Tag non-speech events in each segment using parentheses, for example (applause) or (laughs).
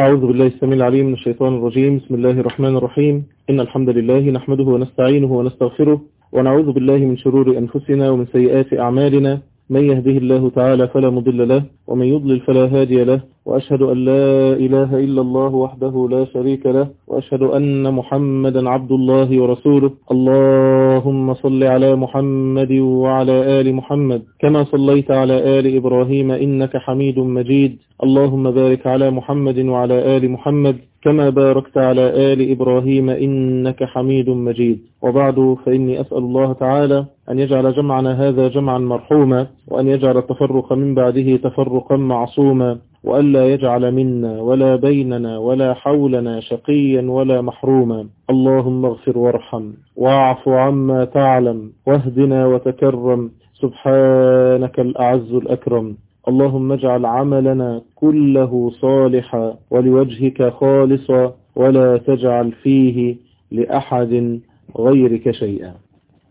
أعوذ بالله السميع العليم من الشيطان الرجيم. بسم الله الرحمن الرحيم. إن الحمد لله نحمده ونستعينه ونستغفره ونعوذ بالله من شرور أنفسنا ومن سيئات أعمالنا. من يهده الله تعالى فلا مضل له ومن يضلل فلا هادي له وأشهد أن لا إله إلا الله وحده لا شريك له وأشهد أن محمدا عبد الله ورسوله. اللهم صل على محمد وعلى آل محمد كما صليت على آل إبراهيم إنك حميد مجيد. اللهم بارك على محمد وعلى آل محمد. كما باركت على آل إبراهيم إنك حميد مجيد. وبعد فإني أسأل الله تعالى أن يجعل جمعنا هذا جمعا مرحوما وأن يجعل التفرق من بعده تفرقا معصوما وألا يجعل منا ولا بيننا ولا حولنا شقيا ولا محروما. اللهم اغفر وارحم واعف عما تعلم واهدنا وتكرم. سبحانك الأعز الأكرم. اللهم اجعل عملنا كله صالحا ولوجهك خالصا ولا تجعل فيه لأحد غيرك شيئا.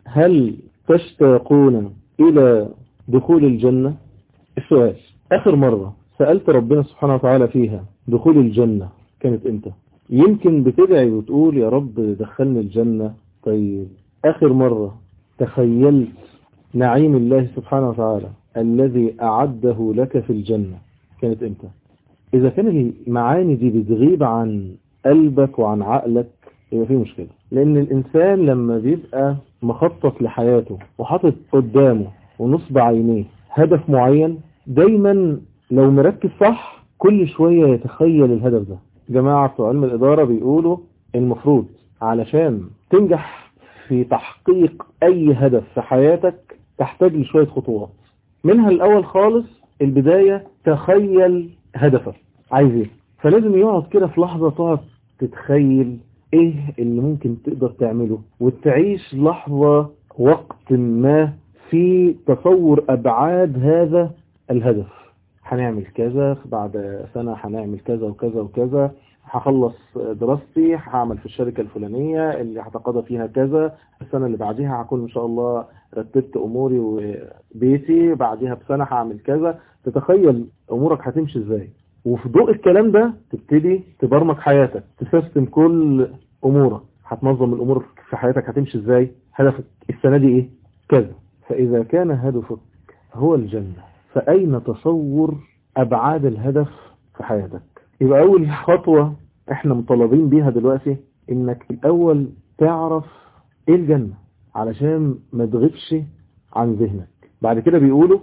هل تشتاقون إلى دخول الجنة؟ السؤال آخر مرة سألت ربنا سبحانه وتعالى فيها دخول الجنة كانت إمتى؟ يمكن بتدعي وتقول يا رب دخلني الجنة. طيب آخر مرة تخيلت نعيم الله سبحانه وتعالى الذي أعده لك في الجنة. كانت إمتى؟ إذا كان المعاني دي بتغيب عن قلبك وعن عقلك يبقى في مشكلة. لأن الإنسان لما بيبقى مخطط لحياته وحاطط قدامه ونصب عينيه هدف معين دايما لو مركز صح كل شوية يتخيل الهدف ده. جماعة بتوع علم الإدارة بيقولوا المفروض علشان تنجح في تحقيق أي هدف في حياتك تحتاج لشوية خطوات. منها الأول خالص البداية تخيل هدفك. عايز إيه؟ فلازم يقعد كده في لحظة تقعد تتخيل إيه اللي ممكن تقدر تعمله وتعيش لحظة وقت ما في تصور أبعاد هذا الهدف. هنعمل كذا بعد سنة هنعمل كذا وكذا وكذا. هخلص دراستي هعمل في الشركة الفلانية اللي هتقاضى فيها كذا. السنة اللي بعديها هكون إن شاء الله رتبت أموري وبيتي بعديها بسنة هعمل كذا. تتخيل أمورك هتمشي إزاي؟ وفي ضوء الكلام ده تبتدي تبرمج حياتك تسيستم كل أمورك. هتنظم الأمور في حياتك هتمشي إزاي؟ هدفك السنة دي إيه؟ كذا. فإذا كان هدفك هو الجنة فأين تصور أبعاد الهدف في حياتك؟ يبقى أول خطوة إحنا مطالبين بيها دلوقتي إنك الأول تعرف إيه الجنة علشان ما تغيبش عن ذهنك. بعد كده بيقولوا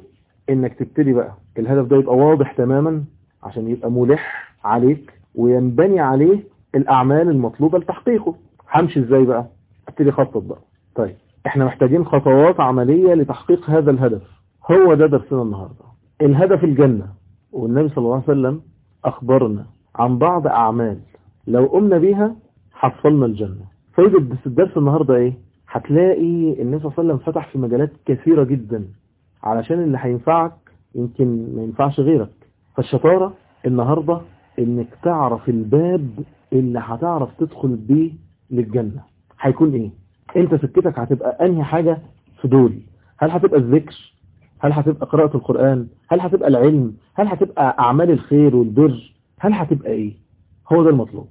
إنك تبتدي بقى. الهدف ده يبقى واضح تماما عشان يبقى ملح عليك وينبني عليه الأعمال المطلوبة لتحقيقه. همشي إزاي بقى؟ ابتدي خطط بقى. طيب إحنا محتاجين خطوات عملية لتحقيق هذا الهدف. هو ده درسنا النهاردة. الهدف الجنة. والنبي صلى الله عليه وسلم أخبرنا عن بعض أعمال لو قمنا بيها حصلنا الجنة. فايدة الدرس النهاردة إيه؟ هتلاقي النبي صلى الله عليه وسلم فتح في مجالات كثيرة جدا علشان اللي هينفعك يمكن ما ينفعش غيرك. فالشطارة النهاردة إنك تعرف الباب اللي هتعرف تدخل بيه للجنة. هيكون إيه؟ أنت سكتك هتبقى أنهي حاجة في دول؟ هل هتبقى الذكر؟ هل هتبقى قراءة القرآن؟ هل هتبقى العلم؟ هل هتبقى أعمال الخير والبر؟ هل هتبقى إيه؟ هو ده المطلوب.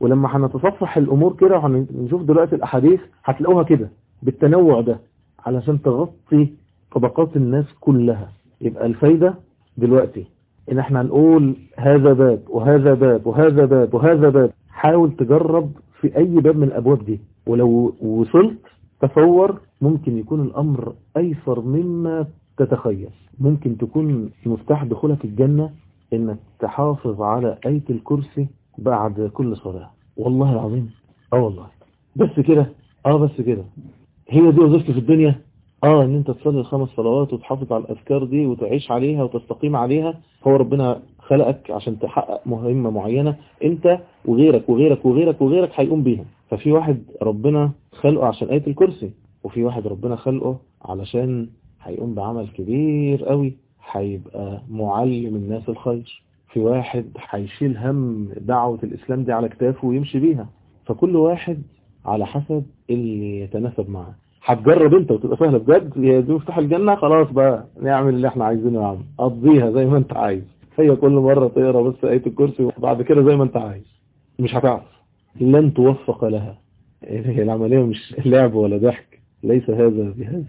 ولما هنتصفح الأمور كده وهنشوف دلوقتي الأحاديث هتلاقوها كده بالتنوع ده علشان تغطي طبقات الناس كلها. يبقى الفايدة دلوقتي إن إحنا هنقول هذا باب وهذا باب وهذا باب وهذا باب. حاول تجرب في أي باب من الأبواب دي. ولو وصلت تصور ممكن يكون الأمر أيسر مما تتخيل. ممكن تكون مفتاح دخولك الجنة إنك تحافظ على آية الكرسي بعد كل صلاة. والله العظيم. آه والله. بس كده. آه بس كده. هي دي وظيفتي في الدنيا؟ آه إن أنت تصلي الخمس صلوات وتحافظ على الأذكار دي وتعيش عليها وتستقيم عليها. هو ربنا خلقك عشان تحقق مهمة معينة. أنت وغيرك وغيرك وغيرك وغيرك هيقوم بيها. ففي واحد ربنا خلقه عشان آية الكرسي وفي واحد ربنا خلقه علشان هيقوم بعمل كبير قوي هيبقى معلم الناس الخير في واحد هيشيل هم دعوة الإسلام دي على كتافه ويمشي بيها. فكل واحد على حسب اللي يتناسب معاه. هتجرب انت وتبقى سهلة بجد؟ يا دي مفتاح الجنة خلاص بقى نعمل اللي إحنا عايزينه يا عم. قضيها زي ما انت عايز. هي كل مرة تقرأ بس آية الكرسي وبعد كده زي ما انت عايز. مش هتعرف. لن توفق لها. هي العملية؟ مش لعب ولا ضحك. ليس هذا بهذا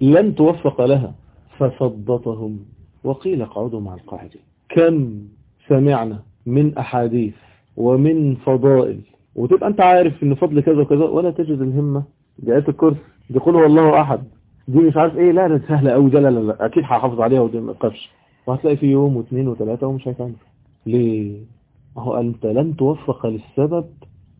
لن توفق لها. فصدتهم. وقيل اقعدوا مع القاعدين. كم سمعنا من أحاديث ومن فضائل. وتبقى أنت عارف إن فضل كذا وكذا ولا تجد الهمة. بآية الكرسي. دي قل هو الله أحد. دي مش عارف إيه. لا ده سهلة قوي ده لا لا لا. أكيد هحافظ عليها ودي ما تقفش وهتلاقي في يوم واثنين وثلاثة ومش هيفهم. ليه؟ اهو أنت لن توفق للسبب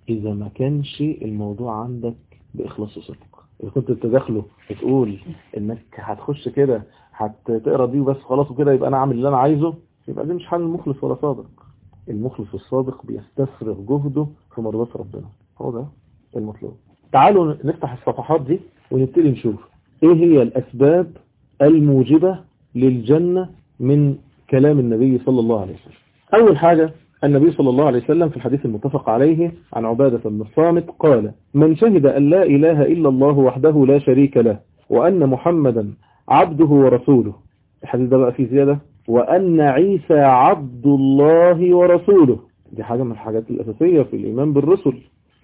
إذا ما كانش الموضوع عندك بإخلاص وصدق. اذا كنت تدخله وتقول إنك هتخش كده هتقرأ دي وبس خلاص وكده يبقى أنا عامل اللي أنا عايزه يبقى دي مش حال المخلص ولا صادق. المخلص الصادق بيستفرغ جهده في مرضاة ربنا. هو ده المطلوب. تعالوا نفتح الصفحات دي ونبتدي نشوف. إيه هي الأسباب الموجبة للجنة من كلام النبي صلى الله عليه وسلم؟ أول حاجة النبي صلى الله عليه وسلم في الحديث المتفق عليه عن عبادة بن الصامت قال من شهد أن لا إله إلا الله وحده لا شريك له وأن محمدا عبده ورسوله الحديث ده بقى فيه زيادة وأن عيسى عبد الله ورسوله دي حاجة من الحاجات الأساسية في الإيمان بالرسل.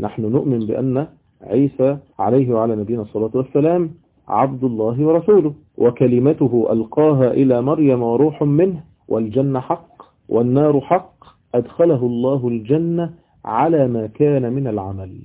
نحن نؤمن بأن عيسى عليه وعلى نبينا الصلاة والسلام عبد الله ورسوله وكلمته ألقاها إلى مريم وروح منه والجنة حق والنار حق أدخله الله الجنة على ما كان من العمل.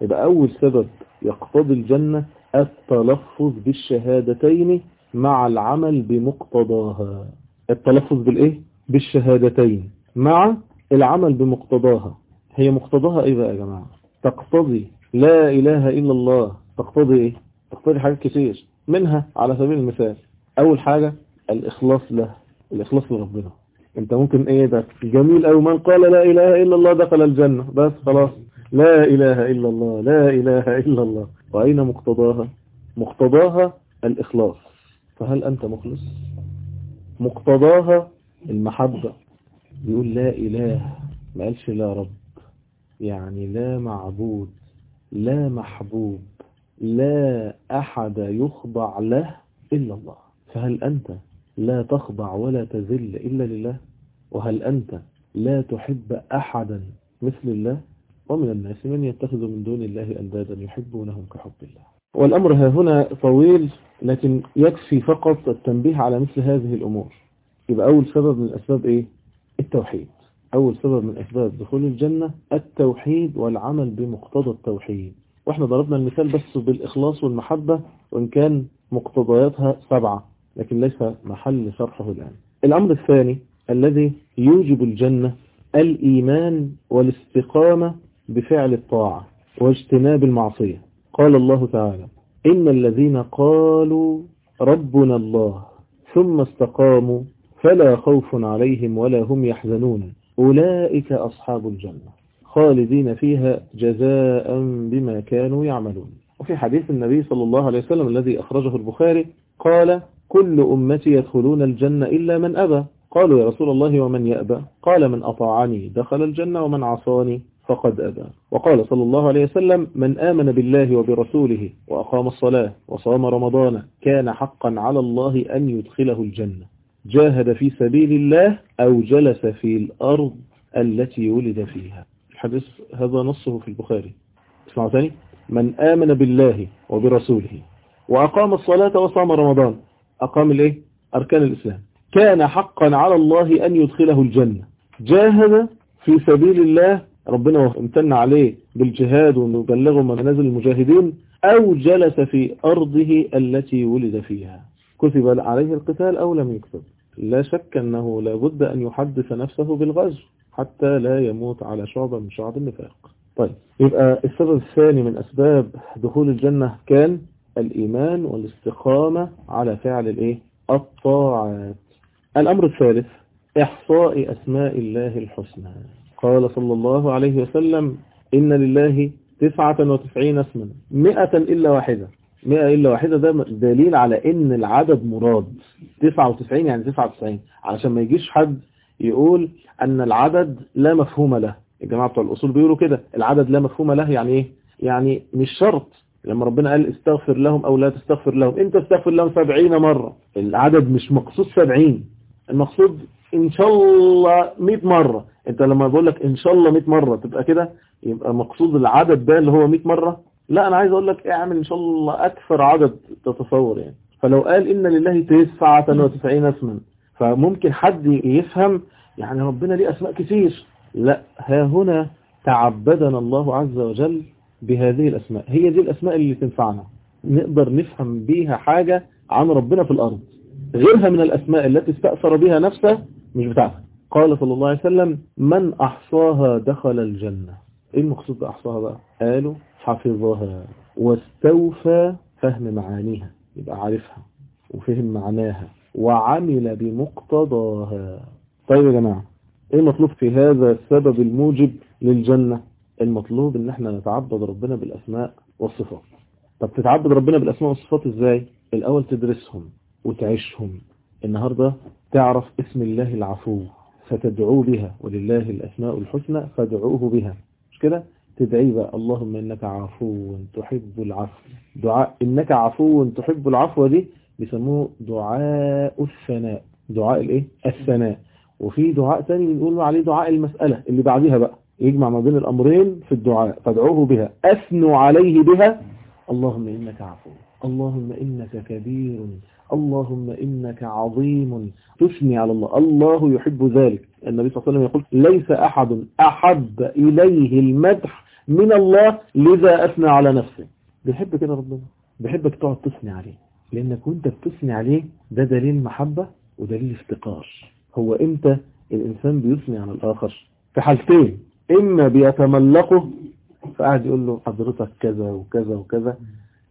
يبقى أول سبب يقتضي الجنة التلفظ بالشهادتين مع العمل بمقتضاها. التلفظ بالإيه؟ بالشهادتين مع العمل بمقتضاها. هي مقتضاها إيه بقى يا جماعة؟ تقتضي لا إله إلا الله. تقتضي إيه؟ تقتضي حاجات كتير. منها على سبيل المثال أول حاجة الإخلاص له الإخلاص لربنا. انت ممكن إيه ده؟ جميل أو من قال لا إله إلا الله دخل الجنة. بس خلاص. لا إله إلا الله. لا إله إلا الله. وأين مقتضاها؟ مقتضاها الإخلاص. فهل أنت مخلص؟ مقتضاها المحبة. بيقول لا إله. ما قالش لا رب. يعني لا معبود لا محبوب لا أحد يخضع له إلا الله. فهل أنت لا تخضع ولا تذل إلا لله. وهل أنت لا تحب أحدا مثل الله؟ ومن الناس من يتخذ من دون الله أندادا يحبونهم كحب الله. والأمر ها هنا طويل لكن يكفي فقط التنبيه على مثل هذه الأمور. يبقى أول سبب من الأسباب إيه؟ التوحيد. أول سبب من أسباب دخول الجنة التوحيد والعمل بمقتضى التوحيد. وإحنا ضربنا المثال بس بالإخلاص والمحبة وإن كان مقتضياتها سبعة. لكن ليس محل شرحه الآن. الأمر الثاني الذي يوجب الجنة الإيمان والاستقامة بفعل الطاعة واجتناب المعصية. قال الله تعالى إن الذين قالوا ربنا الله ثم استقاموا فلا خوف عليهم ولا هم يحزنون. أولئك أصحاب الجنة خالدين فيها جزاء بما كانوا يعملون. وفي حديث النبي صلى الله عليه وسلم الذي أخرجه البخاري قال كل أمتي يدخلون الجنة إلا من أبى. قالوا يا رسول الله ومن يأبى؟ قال من أطاعني دخل الجنة ومن عصاني فقد أبى. وقال صلى الله عليه وسلم من آمن بالله وبرسوله وأقام الصلاة وصام رمضان كان حقا على الله أن يدخله الجنة. جاهد في سبيل الله أو جلس في الأرض التي ولد فيها. الحديث هذا نصه في البخاري. اسمعوا ثاني. من آمن بالله وبرسوله وأقام الصلاة وصام رمضان أقام الإيه؟ أركان الإسلام. كان حقا على الله أن يدخله الجنة. جاهد في سبيل الله ربنا امتن عليه بالجهاد ونبلغه منازل المجاهدين أو جلس في أرضه التي ولد فيها. كتب عليه القتال أو لم يكتب. لا شك أنه لابد أن يحدث نفسه بالغزو حتى لا يموت على شعبة من شعب النفاق. طيب يبقى السبب الثاني من أسباب دخول الجنة كان الإيمان والاستقامة على فعل الإيه؟ الطاعات. الأمر الثالث إحصاء أسماء الله الحسنى. قال صلى الله عليه وسلم إن لله تسعة وتسعين اسما. مئة إلا واحدة. مئة إلا واحدة ده دليل على إن العدد مراد. تسعة وتسعين يعني تسعة وتسعين. علشان ما يجيش حد يقول أن العدد لا مفهوم له. الجماعة بتوع الأصول بيقولوا كده. العدد لا مفهوم له يعني إيه؟ يعني مش شرط. لما ربنا قال استغفر لهم أو لا تستغفر لهم. انت استغفر لهم سبعين مرة. العدد مش مقصود سبعين. المقصود إن شاء الله 100 مرة. أنت لما بقول لك إن شاء الله 100 مرة تبقى كده؟ يبقى مقصود العدد ده اللي هو 100 مرة؟ لا أنا عايز أقول لك اعمل إن شاء الله أكثر عدد تتصور يعني. فلو قال إن لله 99 اسما فممكن حد يفهم يعني ربنا ليه أسماء كتير. لا ها هنا تعبدنا الله عز وجل بهذه الأسماء. هي دي الأسماء اللي تنفعنا. نقدر نفهم بيها حاجة عن ربنا في الأرض. غيرها من الأسماء التي استأثر بها نفسه مش بتاعتها قال صلى الله عليه وسلم من أحصاها دخل الجنة. إيه المقصود بأحصاها بقى؟ قالوا حفظها واستوفى فهم معانيها. يبقى عارفها وفهم معناها وعمل بمقتضاها. طيب يا جماعة إيه المطلوب في هذا السبب الموجب للجنة؟ المطلوب إن إحنا نتعبد ربنا بالأسماء والصفات. طب تتعبد ربنا بالأسماء والصفات إزاي؟ الأول تدرسهم وتعيشهم. النهاردة تعرف اسم الله العفو فتدعو بها ولله الأسماء الحسنى فادعوه بها. مش كده؟ تدعي بقى اللهم إنك عفو تحب العفو. دعاء إنك عفو تحب العفو دي بيسموه دعاء الثناء. دعاء الإيه؟ الثناء. وفي دعاء تاني بنقول عليه دعاء المسألة اللي بعديها بقى. يجمع ما بين الأمرين في الدعاء فادعوه بها. أثنوا عليه بها. اللهم إنك عفو. اللهم إنك كبير. اللهم إنك عظيم. تثني على الله. الله يحب ذلك. النبي صلى الله عليه وسلم يقول ليس أحد أحب إليه المدح من الله لذا أثنى على نفسه. بيحب كده ربنا. بيحبك تقعد تثني عليه. لأنك وأنت بتثني عليه ده دليل محبة ودليل افتقار. هو إمتى الإنسان بيثني على الآخر؟ في حالتين. إما بيتملقه فقاعد يقول له حضرتك كذا وكذا وكذا.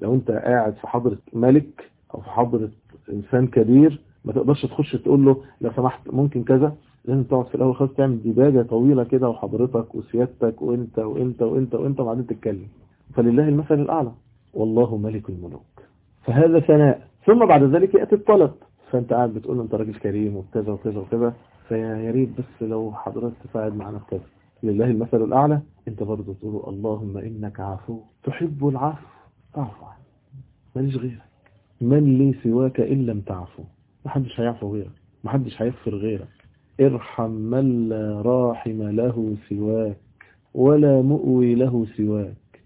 لو أنت قاعد في حضرة ملك أو في حضرة إنسان كبير ما تقدرش تخش تقول له لو سمحت ممكن كذا. لازم تقعد في الأول خالص تعمل ديباجة طويلة كده وحضرتك وسيادتك وأنت وأنت وأنت وأنت وبعدين تتكلم. فلله المثل الأعلى. والله ملك الملوك. فهذا ثناء. ثم بعد ذلك يأتي الطلب. فأنت قاعد بتقول له أنت راجل كريم وكذا وكذا وكذا فيا ريت بس لو حضرتك تساعد معنا في كذا. لله المثل الأعلى. أنت برضه تقول اللهم إنك عفو تحب العفو. تعفو عنه. ماليش غيرك. من لي سواك إن لم تعفو. محدش هيعفو غيرك. محدش هيغفر غيرك. ارحم من لا راحم له سواك ولا مؤوي له سواك.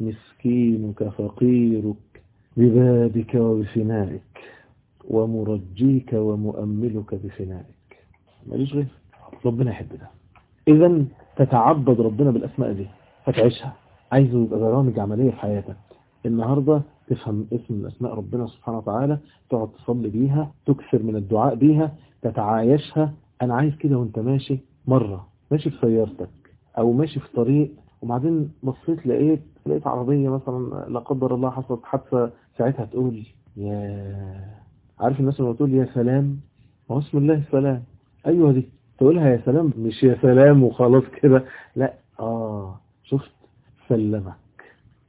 مسكينك فقيرك ببابك وبفنائك ومرجيك ومؤملك بفنائك. ماليش غير ربنا يحب ده اذا تتعبد ربنا بالأسماء دي فتعيشها. عايزه يبقى برامج عملية في حياتك. النهاردة تفهم اسم من أسماء ربنا سبحانه وتعالى تقعد تصلي بيها تكثر من الدعاء بيها تتعايشها. أنا عايز كده وأنت ماشي مرة ماشي في سيارتك أو ماشي في طريق وبعدين بصيت لقيت لقيت عربية مثلا لا قدر الله حصلت حادثة ساعتها تقول يا عارف الناس لما تقول يا سلام؟ اسم الله السلام أيوه دي. تقولها يا سلام مش يا سلام وخلاص كده. لا آه شفت؟ سلمك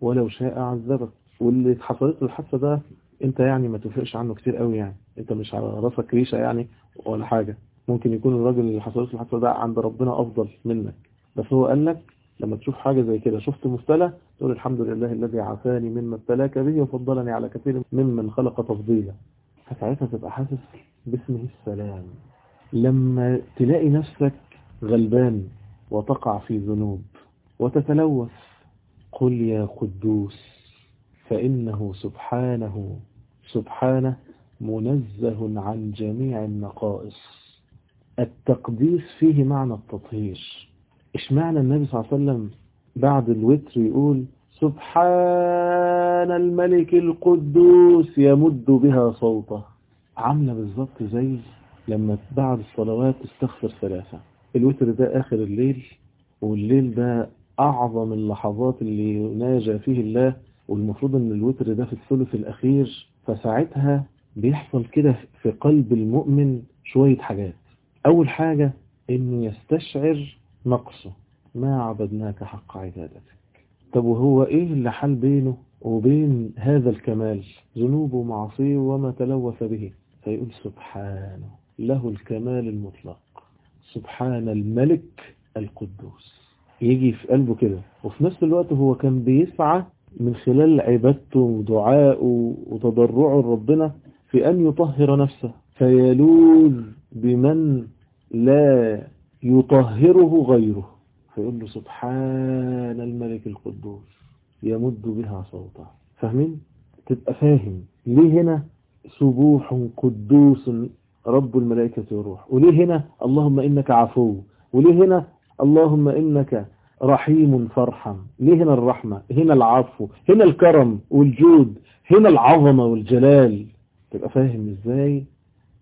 ولو شاء عذبك. واللي حصلت له الحادثة ده أنت يعني ما توفقش عنه كتير قوي يعني. أنت مش على راسك ريشة يعني ولا حاجة. ممكن يكون الراجل اللي حصلت له الحادثة ده عند ربنا أفضل منك. بس هو قال لك لما تشوف حاجة زي كده. شفت مبتلى؟ تقول الحمد لله الذي عافاني مما ابتلاك به وفضلني على كثير ممن خلق تفضيلا. فساعتها تبقى حاسس باسمه السلام. لما تلاقي نفسك غلبان وتقع في ذنوب وتتلوث قل يا قدوس فإنه سبحانه سبحانه منزه عن جميع النقائص. التقديس فيه معنى التطهير. اشمعنى النبي صلى الله عليه وسلم بعد الوتر يقول سبحان الملك القدوس يمد بها صوته؟ عاملة بالظبط زي لما بعد الصلوات تستغفر ثلاثة. الوتر ده آخر الليل والليل ده أعظم اللحظات اللي يناجى فيه الله والمفروض إن الوتر ده في الثلث الأخير فساعتها بيحصل كده في قلب المؤمن شوية حاجات. أول حاجة انه يستشعر نقصه. ما عبدناك حق عبادتك. طب وهو إيه اللي حال بينه وبين هذا الكمال؟ ذنوبه ومعصيه وما تلوث به. فيقول سبحانه. له الكمال المطلق. سبحان الملك القدوس. يجي في قلبه كده. وفي نفس الوقت هو كان بيسعى من خلال عبادته ودعائه وتضرعه لربنا في أن يطهر نفسه. فيلوذ بمن لا يطهره غيره. فيقول له سبحان الملك القدوس. يمد بها صوته. فاهمين؟ تبقى فاهم. ليه هنا سبوح قدوس رب الملائكة والروح. وليه هنا؟ اللهم إنك عفو. وليه هنا؟ اللهم إنك رحيم فرحم. ليه هنا الرحمة؟ هنا العفو. هنا الكرم والجود. هنا العظمة والجلال. تبقى فاهم إزاي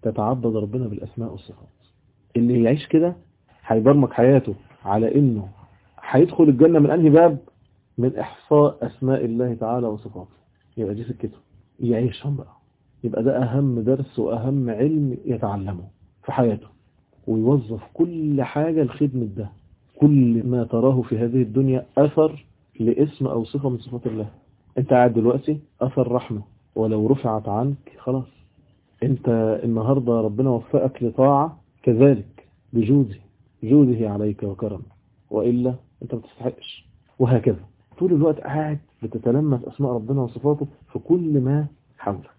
تتعبد ربنا بالأسماء والصفات. اللي يعيش كده هيبرمج حياته على إنه هيدخل الجنة من أنهي باب؟ من إحصاء أسماء الله تعالى وصفاته. يبقى دي سكته. يعيشهم بقى. يبقى ده أهم درس وأهم علم يتعلمه في حياته. ويوظف كل حاجة لخدمة ده. كل ما تراه في هذه الدنيا أثر لاسم أو صفة من صفات الله. أنت قاعد دلوقتي أثر رحمة. ولو رفعت عنك خلاص. أنت النهاردة ربنا وفقك لطاعة كذلك. بجوده. جوده عليك وكرمه وإلا أنت ما وهكذا. طول الوقت قاعد بتتلمس أسماء ربنا وصفاته في كل ما حولك.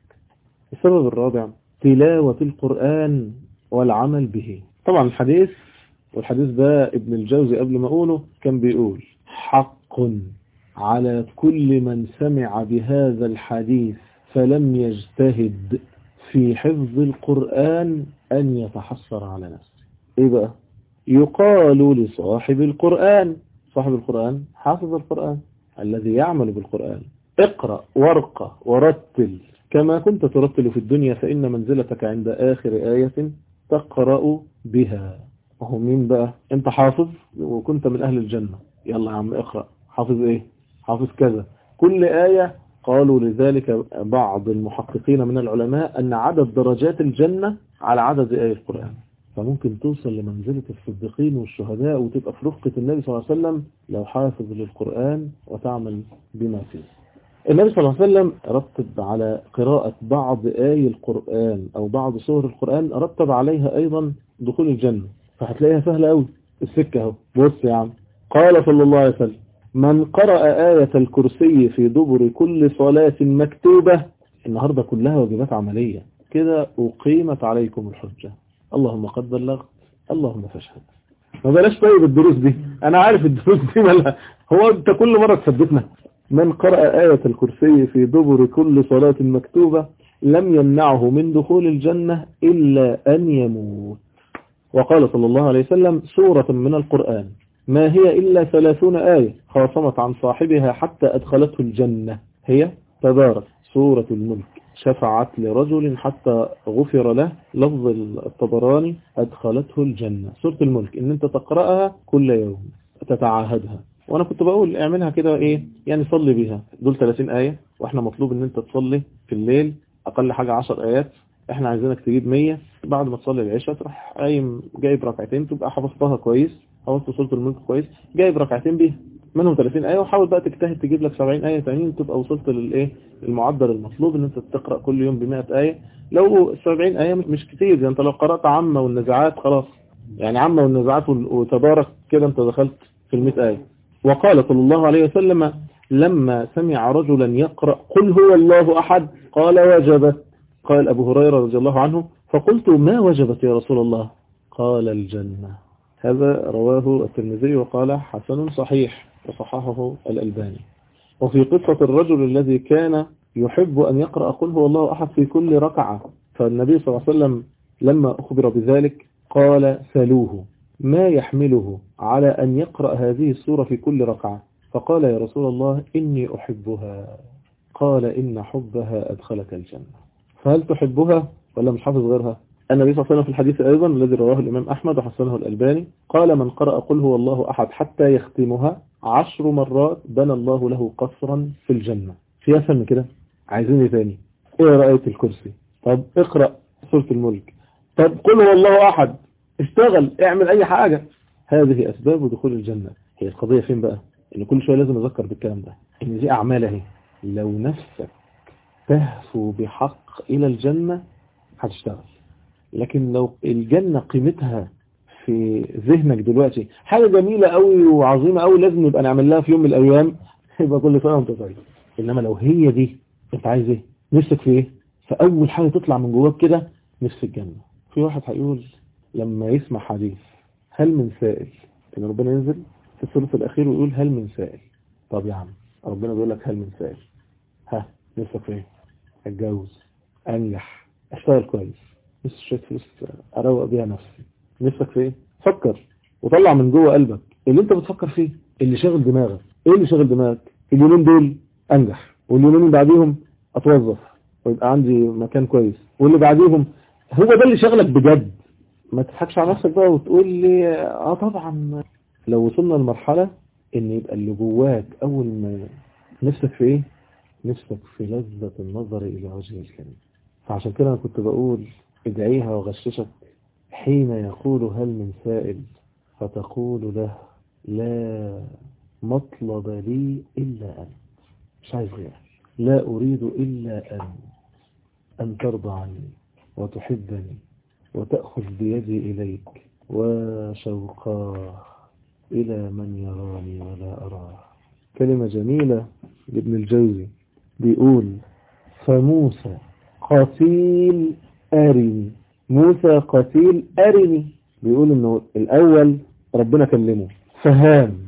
السبب الرابع تلاوة القرآن والعمل به. طبعا الحديث والحديث ده ابن الجوزي قبل ما أقوله كان بيقول حق على كل من سمع بهذا الحديث فلم يجتهد في حفظ القرآن أن يتحسر على نفسه. إيه بقى؟ يقال لصاحب القرآن صاحب القرآن حافظ القرآن الذي يعمل بالقرآن اقرأ وارقى ورتل كما كنت ترتل في الدنيا فإن منزلتك عند آخر آية تقرأ بها. وهو مين بقى؟ أنت حافظ وكنت من أهل الجنة. يلا يا عم اقرأ. حافظ إيه؟ حافظ كذا. كل آية قالوا لذلك بعض المحققين من العلماء أن عدد درجات الجنة على عدد آية القرآن. فممكن توصل لمنزلة الصديقين والشهداء وتبقى في رفقة النبي صلى الله عليه وسلم لو حافظ للقرآن وتعمل بما فيه. النبي صلى الله عليه وسلم رتب على قراءة بعض آي القرآن أو بعض سور القرآن رتب عليها أيضا دخول الجنة. فهتلاقيها سهلة أوي. السكة أهو. بص يا عم. قال صلى الله عليه وسلم من قرأ آية الكرسي في دبر كل صلاة مكتوبة النهاردة كلها واجبات عملية. كده أقيمت عليكم الحجة. اللهم قد بلغت اللهم فاشهد. ما بلاش طيب الدروس دي. أنا عارف الدروس دي مالها. هو أنت كل مرة تثبتنا. من قرأ آية الكرسي في دبر كل صلاة مكتوبة لم يمنعه من دخول الجنة إلا أن يموت. وقال صلى الله عليه وسلم سورة من القرآن ما هي إلا ثلاثون آية خاصمت عن صاحبها حتى أدخلته الجنة. هي تبارك سورة الملك. شفعت لرجل حتى غفر له لفظ الطبراني أدخلته الجنة. سورة الملك إن أنت تقرأها كل يوم تتعاهدها. وأنا كنت بقول اعملها كده إيه يعني صلي بيها. دول 30 آية وإحنا مطلوب إن أنت تصلي في الليل أقل حاجة 10 آيات. إحنا عايزينك تجيب 100 بعد ما تصلي العشاء تروح قايم جايب ركعتين تبقى حفظتها كويس حفظت سورة الملك كويس جايب ركعتين بيها. منهم 30 آية وحاول بقى تجتهد تجيب لك 70 آية تانيين تبقى وصلت للإيه المعدل المطلوب إن أنت تقرأ كل يوم ب 100 آية. لو 70 آية مش كتير يعني أنت لو قرأت عامة والنزعات خلاص. يعني عامة والنزعات وتبارك كده أنت دخلت في ال 100 آية. وقال صلى الله عليه وسلم لما سمع رجلا يقرأ قل هو الله أحد قال وجبت قال أبو هريرة رضي الله عنه فقلت ما وجبت يا رسول الله؟ قال الجنة. هذا رواه الترمذي وقال حسن صحيح وصححه الألباني. وفي قصة الرجل الذي كان يحب أن يقرأ قل هو الله أحد في كل ركعة فالنبي صلى الله عليه وسلم لما أخبر بذلك قال سلوه. ما يحمله على أن يقرأ هذه السورة في كل ركعة؟ فقال يا رسول الله إني أحبها. قال إن حبها أدخلك الجنة. فهل تحبها ولا مش حافظ غيرها؟ النبي صلى الله عليه وسلم في الحديث أيضا الذي رواه الإمام أحمد وحسنه الألباني قال من قرأ قل هو الله أحد حتى يختمها عشر مرات بنى الله له قصرا في الجنة. في أسهل من كده؟ عايزين إيه تاني؟ اقرأ آية الكرسي؟ طب اقرأ سورة الملك. طب قل هو الله أحد. اشتغل اعمل أي حاجة. هذه أسباب دخول الجنة. هي القضية فين بقى؟ إن كل شوية لازم أذكر بالكلام ده. إن دي أعمال أهي. لو نفسك تهفو بحق إلى الجنة هتشتغل. لكن لو الجنة قيمتها في ذهنك دلوقتي حاجة جميلة قوي وعظيمة قوي لازم نبقى نعمل لها في يوم من الأيام. (laughs) يبقى كل سنة وأنت طيب. إنما لو هي دي أنت عايز إيه؟ نفسك في إيه؟ فأول حاجة تطلع من جواك كده نفس الجنة. في واحد هيقول لما يسمع حديث هل من سائل؟ ان ربنا ينزل في الثلث الاخير ويقول هل من سائل؟ طب يا عم ربنا بيقول لك هل من سائل؟ ها نفسك في إيه أتجوز أنجح أشتغل كويس بس شوية فلوس أروق بيها نفسي. نفسك في إيه فكر وطلع من جوه قلبك اللي أنت بتفكر فيه اللي شاغل دماغك. إيه اللي شاغل دماغك؟ اليومين دول أنجح واليومين اللي بعديهم أتوظف ويبقى عندي مكان كويس واللي بعديهم هو ده اللي شغلك بجد. ما تضحكش على نفسك بقى وتقول لي آه طبعا. لو وصلنا لمرحلة إن يبقى اللي جواك أول ما نفسك في إيه؟ نفسك في لذة النظر إلى وجه الكريم فعشان كده أنا كنت بقول ادعيها وغششك حين يقول هل من سائل؟ فتقول له لا مطلب لي إلا أنت مش عايز غيرك. لا أريد إلا أن. أن ترضى عني وتحبني. وتأخذ بيدي إليك وشوقاه إلى من يراني ولا أراه كلمة جميلة لابن الجوزي بيقول فموسى قتيل أرني. موسى قتيل أرني. بيقول إنه الأول ربنا كلمه. فهام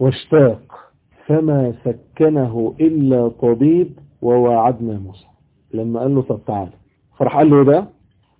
واشتاق. فما سكنه إلا طبيب ووعدنا موسى. لما قال له طب تعالى فرح قال له ده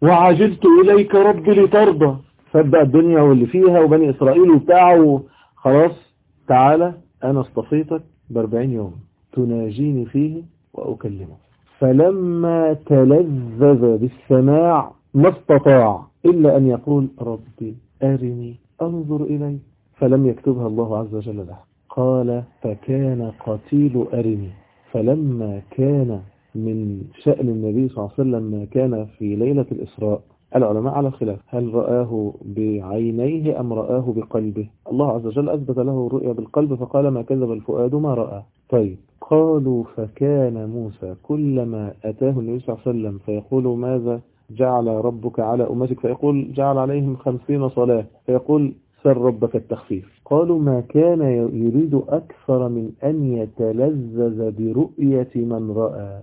وعجلت إليك ربي لترضى. فبقى الدنيا واللي فيها وبني إسرائيل وبتاعه. خلاص تعالى أنا اصطفيتك بأربعين يوم. تناجيني فيه وأكلمك فلما تلذذ بالسماع ما استطاع إلا أن يقول ربي أرني أنظر إليك. فلم يكتبها الله عز وجل له. قال فكان قتيل أرني. فلما كان من شأن النبي صلى الله عليه وسلم ما كان في ليلة الإسراء. العلماء على خلاف. هل رآه بعينيه أم رآه بقلبه؟ الله عز وجل أثبت له الرؤيا بالقلب فقال ما كذب الفؤاد ما رأى. طيب. قالوا فكان موسى كلما أتاه النبي صلى الله عليه وسلم فيقول ماذا جعل ربك على أمتك؟ فيقول جعل عليهم خمسين صلاة. فيقول سر ربك التخفيف. قالوا ما كان يريد أكثر من أن يتلذذ برؤية من رأى.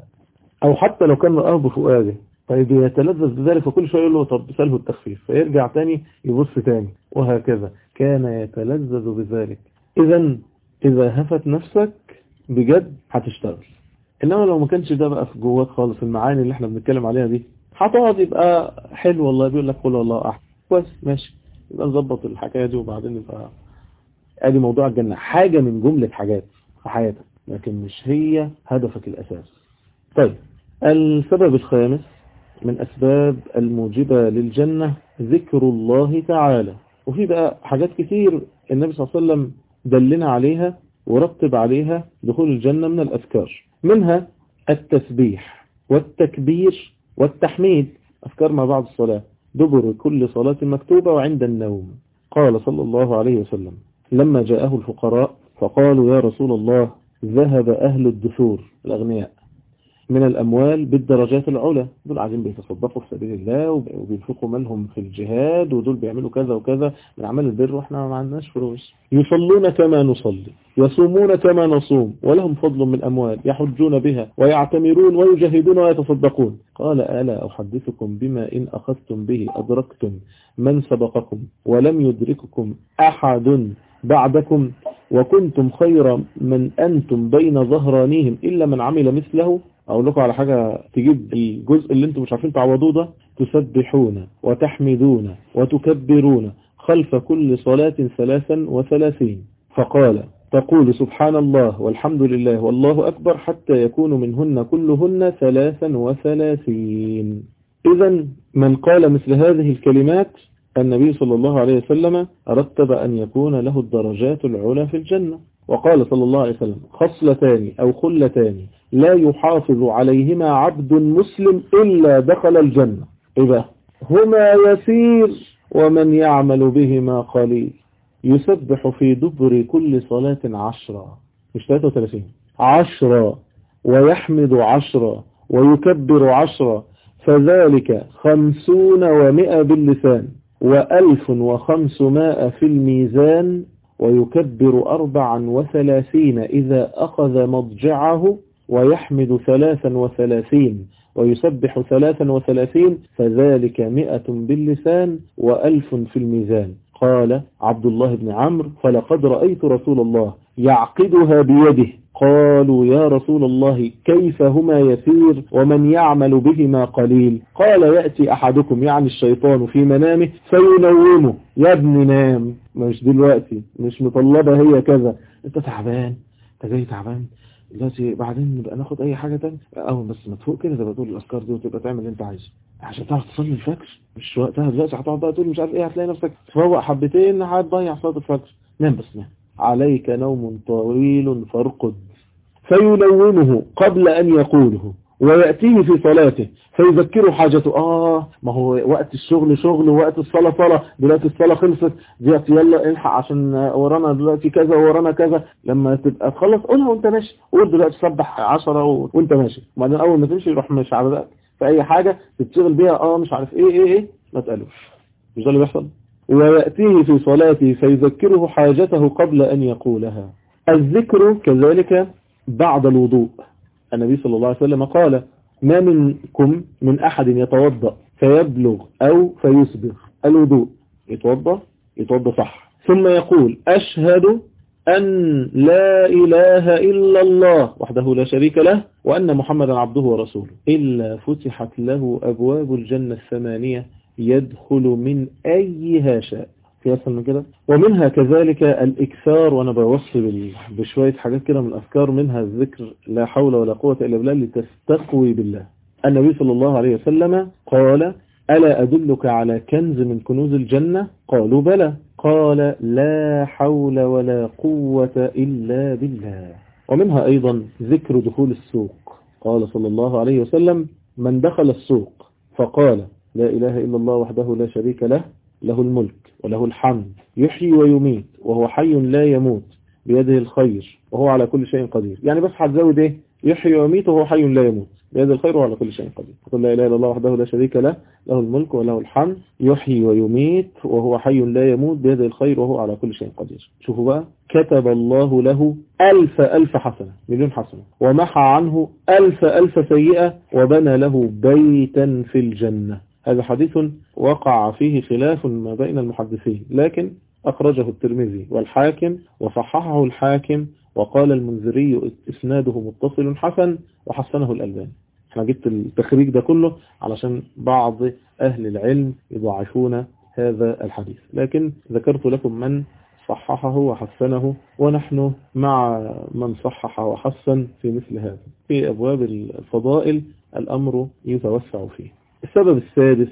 أو حتى لو كان رآه بفؤاده طيب يتلذذ بذلك فكل شوية يقول له طب سأله التخفيف فيرجع تاني يبص تاني وهكذا. كان يتلذذ بذلك. إذا إذا هفت نفسك بجد هتشتغل. إنما لو ما كانش ده بقى في جواك خالص المعاني اللي إحنا بنتكلم عليها دي هتقعد يبقى حلو والله بيقول لك قول الله أحد. كويس ماشي. يبقى نظبط الحكاية دي وبعدين يبقى أدي موضوع الجنة. حاجة من جملة حاجات في حياتك لكن مش هي هدفك الأساس. طيب. السبب الخامس من أسباب الموجبة للجنة ذكر الله تعالى. وفي بقى حاجات كتير النبي صلى الله عليه وسلم دلنا عليها ورتب عليها دخول الجنة من الأذكار. منها التسبيح والتكبير والتحميد. أذكار ما بعد الصلاة. دبر كل صلاة مكتوبة وعند النوم. قال صلى الله عليه وسلم لما جاءه الفقراء فقالوا يا رسول الله ذهب أهل الدثور. الأغنياء. من الأموال بالدرجات العلى دول قاعدين بيتصدقوا في سبيل الله وبينفقوا مالهم في الجهاد ودول بيعملوا كذا وكذا. من أعمال البر وإحنا ما عندناش فلوس. يصلون كما نصلي يصومون كما نصوم ولهم فضل من الأموال يحجون بها ويعتمرون ويجاهدون ويتصدقون. قال ألا أحدثكم بما إن أخذتم به أدركتم من سبقكم ولم يدرككم أحد بعدكم وكنتم خير من أنتم بين ظهرانيهم إلا من عمل مثله أقول لكم على حاجة تجيب الجزء اللي أنتم مش عارفين تعوضوه ده تسبحون وتحمدون وتكبرون خلف كل صلاة ثلاثا وثلاثين. فقال تقول سبحان الله والحمد لله والله أكبر حتى يكون منهن كلهن ثلاثا وثلاثين. إذا من قال مثل هذه الكلمات النبي صلى الله عليه وسلم رتب أن يكون له الدرجات العلى في الجنة. وقال صلى الله عليه وسلم خصلتان أو خلتان لا يحافظ عليهما عبد مسلم إلا دخل الجنة. إذا هما يسير ومن يعمل بهما قليل. يسبح في دبر كل صلاة عشرة. مش 33 عشرة ويحمد عشرة ويكبر عشرة. فذلك خمسون ومئة باللسان وألف وخمسمائة في الميزان ويكبر أربعا وثلاثين إذا أخذ مضجعه ويحمد ثلاثا وثلاثين ويسبح ثلاثا وثلاثين فذلك مئة باللسان وألف في الميزان. قال عبد الله بن عمرو فلقد رأيت رسول الله يعقدها بيده. قالوا يا رسول الله كيف هما يسير ومن يعمل بهما قليل؟ قال يأتي أحدكم يعني الشيطان في منامه فينومه. يا ابني نام. مش دلوقتي مش مطلبة هي كذا. انت تعبان. انت جاي تعبان. دلوقتي بعدين نبقى ناخد أي حاجة تانية. اول بس ما تفوق كده تبقى تقول الافكار دي وتبقى تعمل اللي انت عايزه. عشان تعرف تصلي الفجر. مش وقتها دلوقتي هتقعد بقى تقول مش عارف إيه هتلاقي نفسك تفوق حبتين هتضيع صلاة الفجر. نام بس نام. عليك نوم طويل فارقد فينومه قبل أن يقوله ويأتيه في صلاته فيذكره حاجته آه ما هو وقت الشغل شغل ووقت الصلاة صلاة دلوقتي الصلاة خلصت دلوقتي يلا الحق عشان ورانا دلوقتي كذا ورانا كذا لما تبقى تخلص قولها وانت ماشي قول دلوقتي سبح عشرة و... وانت ماشي وبعدين أول ما تمشي يروح مش على بقى في أي حاجة تتشغل بيها آه مش عارف إيه إيه إيه ما تقلوش مش ده اللي بيحصل؟ ويأتيه في صلاته فيذكره حاجته قبل أن يقولها. الذكر كذلك بعد الوضوء. النبي صلى الله عليه وسلم قال ما منكم من أحد يتوضأ فيبلغ أو فيسبغ الوضوء. يتوضأ يتوضأ صح. ثم يقول أشهد أن لا إله إلا الله وحده لا شريك له وأن محمدا عبده ورسوله. إلا فتحت له أبواب الجنة الثمانية يدخل من أيها شاء. في من كده. ومنها كذلك الإكثار وأنا بوصي بشوية حاجات كده من الأفكار منها الذكر لا حول ولا قوة إلا بالله لتستقوي بالله. النبي صلى الله عليه وسلم قال ألا أدلك على كنز من كنوز الجنة؟ قالوا بلى. قال لا حول ولا قوة إلا بالله. ومنها أيضا ذكر دخول السوق. قال صلى الله عليه وسلم من دخل السوق فقال لا إله إلا الله وحده لا شريك له له الملك وله الحمد يحيي ويميت وهو حي لا يموت بيده الخير وهو على كل شيء قدير. يعني بس هتزود إيه؟ يحيي ويميت وهو حي لا يموت بيده الخير وهو على كل شيء قدير. تقول لا إله إلا الله وحده لا شريك له له الملك وله الحمد يحيي ويميت وهو حي لا يموت بيده الخير وهو على كل شيء قدير. شوفوا بقى كتب الله له ألف ألف حسنة مليون حسنة ومحى عنه ألف ألف سيئة وبنى له بيتا في الجنة. هذا حديث وقع فيه خلاف ما بين المحدثين لكن أخرجه الترمذي والحاكم وصححه الحاكم وقال المنذري إسناده متصل حسن وحسنه الألباني. إحنا جبت التخريج ده كله علشان بعض أهل العلم يضعفون هذا الحديث لكن ذكرت لكم من صححه وحسنه ونحن مع من صحح وحسن في مثل هذا. في أبواب الفضائل الأمر يتوسع فيه. السبب السادس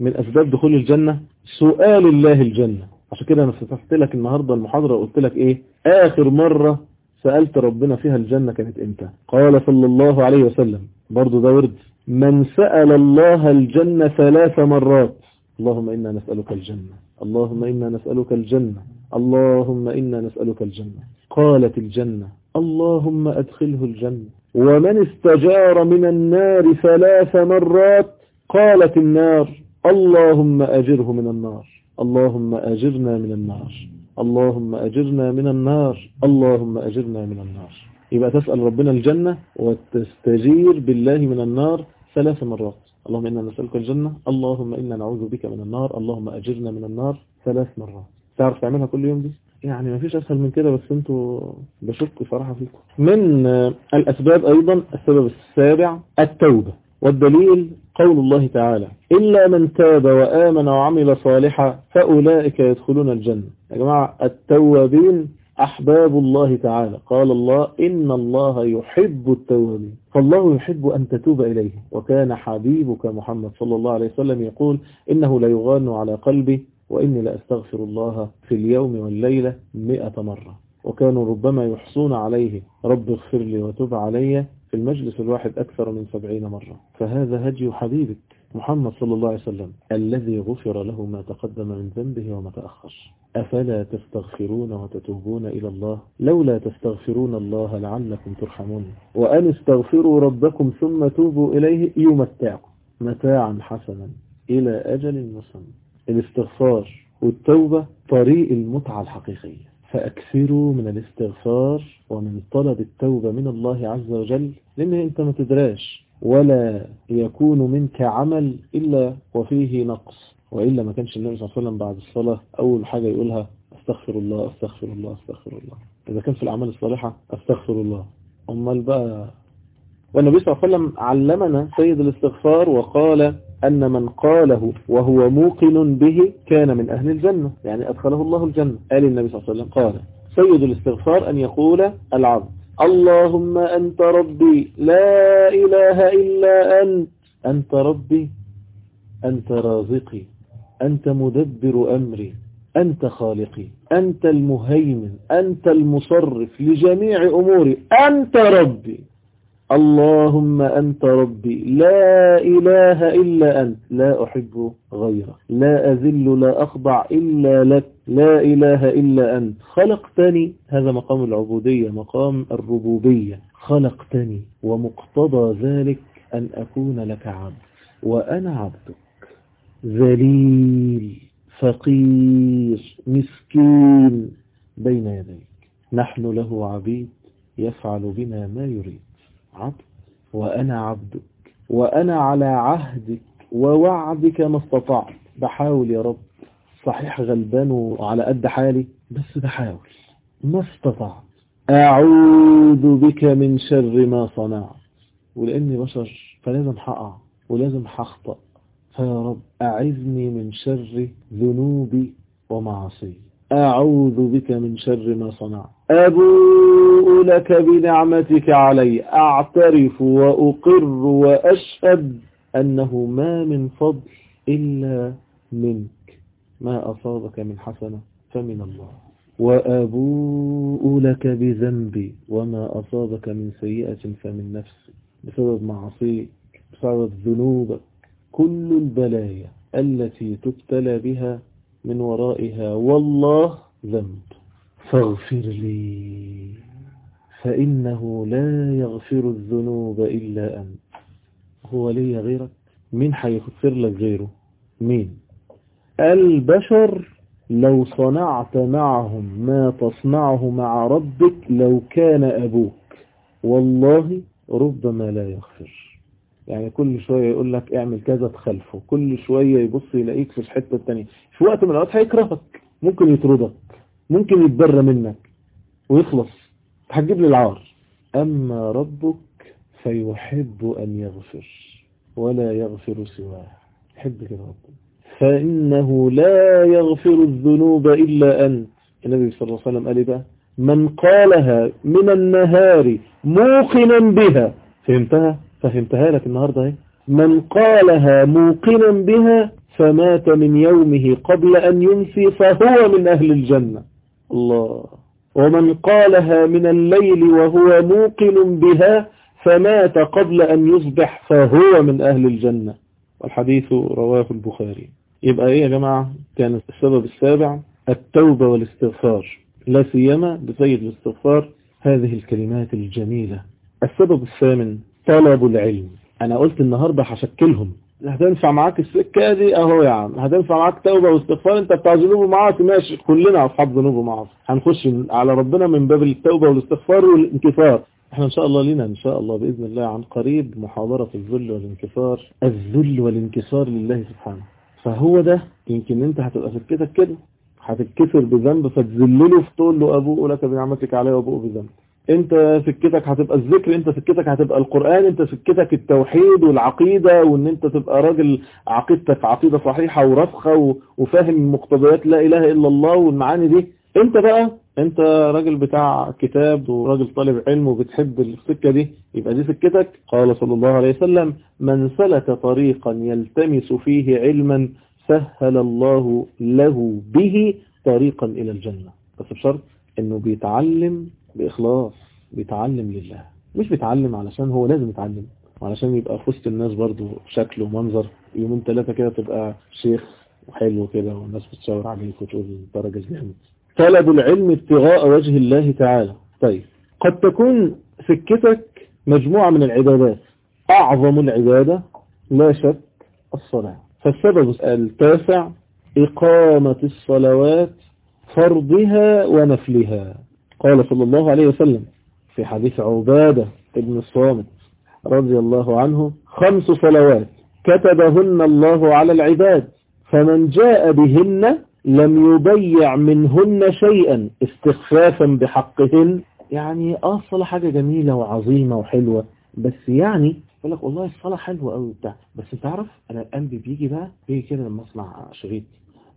من أسباب دخول الجنة سؤال الله الجنة. عشان كده أنا فتحت لك النهاردة المحاضرة وقلت لك إيه؟ آخر مرة سألت ربنا فيها الجنة كانت إمتى؟ قال صلى الله عليه وسلم. برضو ده ورد. من سأل الله الجنة ثلاث مرات. اللهم إنا نسألك الجنة. اللهم إنا نسألك الجنة. اللهم إنا نسألك الجنة. قالت الجنة. اللهم أدخله الجنة. ومن استجار من النار ثلاث مرات قالت النار اللهم أجره من النار اللهم أجرنا من النار اللهم أجرنا من النار اللهم أجرنا من النار. يبقى تسأل ربنا الجنة وتستجير بالله من النار ثلاث مرات. اللهم إنا نسألك الجنة اللهم إنا نعوذ بك من النار اللهم أجرنا من النار ثلاث مرات. تعرف تعملها كل يوم دي؟ يعني ما فيش أسهل من كده بس أنتوا بشك صراحة فيكم. من الأسباب أيضا السبب السابع التوبة. والدليل قول الله تعالى إلا من تاب وآمن وعمل صالحا فأولئك يدخلون الجنة. يا جماعة التوابين أحباب الله تعالى. قال الله إن الله يحب التوابين. فالله يحب أن تتوب إليه. وكان حبيبك محمد صلى الله عليه وسلم يقول إنه لا يغان على قلبي وإني لأستغفر الله في اليوم والليلة مئة مرة. وكانوا ربما يحصون عليه رب اغفر لي وتب علي. في المجلس الواحد أكثر من سبعين مرة. فهذا هدي حبيبك محمد صلى الله عليه وسلم الذي غفر له ما تقدم من ذنبه وما تأخر. أفلا تستغفرون وتتوبون إلى الله؟ لولا تستغفرون الله لعلكم ترحمون. وأن استغفروا ربكم ثم توبوا إليه يمتعكم متاعا حسنا إلى أجل مسمى الاستغفار والتوبة طريق المتعة الحقيقية. فأكثروا من الاستغفار ومن طلب التوبة من الله عز وجل لأن أنت ما تدراش ولا يكون منك عمل إلا وفيه نقص وإلا ما كانش النبي صلى الله عليه وسلم بعد الصلاة أول حاجة يقولها أستغفر الله أستغفر الله أستغفر الله. إذا كان في الأعمال الصالحة أستغفر الله. أمال بقى والنبي صلى الله عليه وسلم علمنا سيد الاستغفار وقال أن من قاله وهو موقن به كان من أهل الجنة يعني أدخله الله الجنة. قال النبي صلى الله عليه وسلم قال سيد الاستغفار أن يقول العبد اللهم أنت ربي لا إله إلا أنت. أنت ربي أنت رازقي أنت مدبر أمري أنت خالقي أنت المهيمن أنت المصرف لجميع أموري. أنت ربي. اللهم أنت ربي. لا إله إلا أنت. لا أحب غيرك. لا أذل لا أخضع إلا لك. لا إله إلا أنت. خلقتني. هذا مقام العبودية مقام الربوبية. خلقتني ومقتضى ذلك أن أكون لك عبد. وأنا عبدك. ذليل فقير مسكين. بين يديك. نحن له عبيد يفعل بنا ما يريد. عبد وأنا عبدك وأنا على عهدك ووعدك ما استطعت. بحاول يا رب. صحيح غلبان وعلى قد حالي بس بحاول. ما استطعت. أعوذ بك من شر ما صنعت. ولأني بشر فلازم حقع ولازم حخطأ. فيا رب أعذني من شر ذنوبي ومعاصي أعوذ بك من شر ما صنعت. أبوء لك بنعمتك علي. أعترف وأقر وأشهد أنه ما من فضل إلا منك. ما أصابك من حسنة فمن الله. وأبوء لك بذنبي وما أصابك من سيئة فمن نفسي بسبب معصيك بسبب ذنوبك كل البلايا التي تبتلى بها من ورائها. والله ذنب. فاغفر لي. فإنه لا يغفر الذنوب إلا أنت. هو لي غيرك؟ مين حيغفر لك غيره؟ مين؟ البشر لو صنعت معهم ما تصنعه مع ربك لو كان أبوك. والله ربما لا يغفر. يعني كل شوية يقول لك اعمل كذا تخلفه. كل شوية يبص يلاقيك في الحتة التانية. في وقت من الأوقات هيكرهك ممكن يطردك ممكن يتبرى منك ويخلص. هتجيب لي العار. أما ربك فيحب أن يغفر ولا يغفر سواه. يحب كده ربك فإنه لا يغفر الذنوب إلا أنت. النبي صلى الله عليه وسلم قال بقى؟ من قالها من النهار موقنا بها. فهمتها؟ فهمتها لك النهاردة اهي من قالها موقنا بها فمات من يومه قبل أن يمسي فهو من أهل الجنة. الله. ومن قالها من الليل وهو موقن بها فمات قبل أن يصبح فهو من أهل الجنة. والحديث رواه البخاري. يبقى إيه يا جماعة؟ كان السبب السابع التوبة والاستغفار. لا سيما بسيد الاستغفار هذه الكلمات الجميلة. السبب الثامن طلب العلم. أنا قلت النهاردة هشكلهم. هتنفع معاك السكة دي أهو يا عم. هتنفع معاك توبة واستغفار. أنت بتاع ذنوب ومعاصي. ماشي. كلنا اصحاب ذنوب ومعاصي. هنخش على ربنا من باب التوبة والاستغفار والانكفار. إحنا إن شاء الله لنا إن شاء الله بإذن الله عن قريب محاضرة الذل والانكسار الذل والانكسار لله سبحانه. فهو ده يمكن أنت هتبقى سكتك كده. هتتكسر بذنب فتذلله فتقول له ابوء لك بنعمتك علي وابوء بذنب انت سكتك هتبقى الذكر انت سكتك هتبقى القرآن انت سكتك التوحيد والعقيدة وان انت تبقى راجل عقيدتك عقيدة صحيحة ورفخة وفاهم مقتضيات لا إله إلا الله والمعاني دي. انت بقى انت راجل بتاع كتاب وراجل طالب علم وبتحب السكة دي يبقى دي سكتك. قال صلى الله عليه وسلم من سلك طريقا يلتمس فيه علما سهل الله له به طريقا إلى الجنة. بس بشرط إنه بيتعلم بإخلاص بيتعلم لله. مش بيتعلم علشان هو لازم يتعلم وعلشان يبقى في وسط الناس برضو شكل ومنظر. يومين ثلاثة كده تبقى شيخ وحلو كده والناس بتشاور عليك وتقول درجة جامد. طلب العلم ابتغاء وجه الله تعالى. طيب قد تكون سكتك مجموعة من العبادات. أعظم العبادة لا شك الصلاة. فالسبب التاسع إقامة الصلوات فرضها ونفلها. قال صلى الله عليه وسلم في حديث عبادة ابن الصامت رضي الله عنه خمس صلوات كتبهن الله على العباد فمن جاء بهن لم يضيع منهن شيئا استخفافا بحقهن. يعني آه الصلاة حاجة جميلة وعظيمة وحلوة بس يعني يقول لك والله الصلاة حلوة قوي بتاع بس أنت عارف أنا القلب بيجي بقى بيجي كده لما اسمع شريط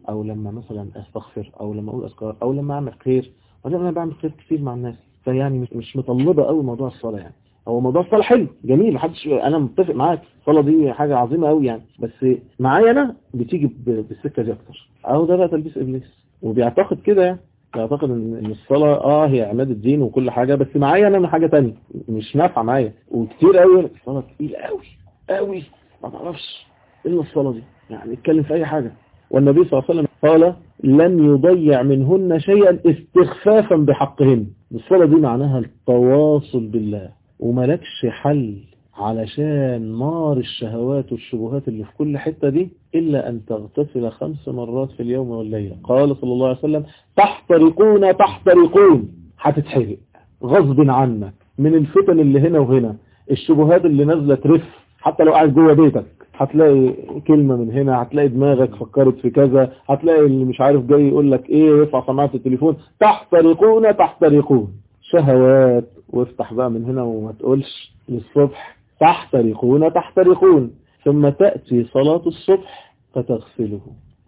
أو لما مثلا أستغفر أو لما أقول أذكار أو لما أعمل خير. ولا أنا بعمل خير كتير مع الناس. فيعني مش مطلبة قوي موضوع الصلاة يعني. هو موضوع الصلاة حلو جميل محدش أنا متفق معاك. الصلاة دي حاجة عظيمة قوي يعني. بس معايا أنا بتيجي بالسكة دي أكتر. أهو ده بقى تلبيس إبليس. وبيعتقد كده يعني. يعتقد ان الصلاة آه هي عماد الدين وكل حاجة بس معايا أنا حاجة تانية. مش نافعة معايا. وكتير قوي الصلاة تقيلة قوي قوي ما تعرفش الا الصلاة دي؟ يعني اتكلم في أي حاجة. والنبي صلى الله عليه وسلم قال لن يضيع منهن شيئا استخفافا بحقهن. الصلاة دي معناها التواصل بالله. وملكش حل علشان نار الشهوات والشبهات اللي في كل حتة دي إلا أن تغتسل خمس مرات في اليوم والليلة. قال صلى الله عليه وسلم تحترقون تحترقون. هتتحرق غصب عنك من الفتن اللي هنا وهنا الشبهات اللي نازلة ترف حتى لو قاعد جوه بيتك. هتلاقي كلمة من هنا هتلاقي دماغك فكرت في كذا هتلاقي اللي مش عارف جاي يقول لك إيه يرفع سماعة التليفون. تحترقون تحترقون. شهوات. وافتح بقى من هنا وما تقولش للصبح. تحترقون تحترقون. ثم تأتي صلاة الصبح فتغسله.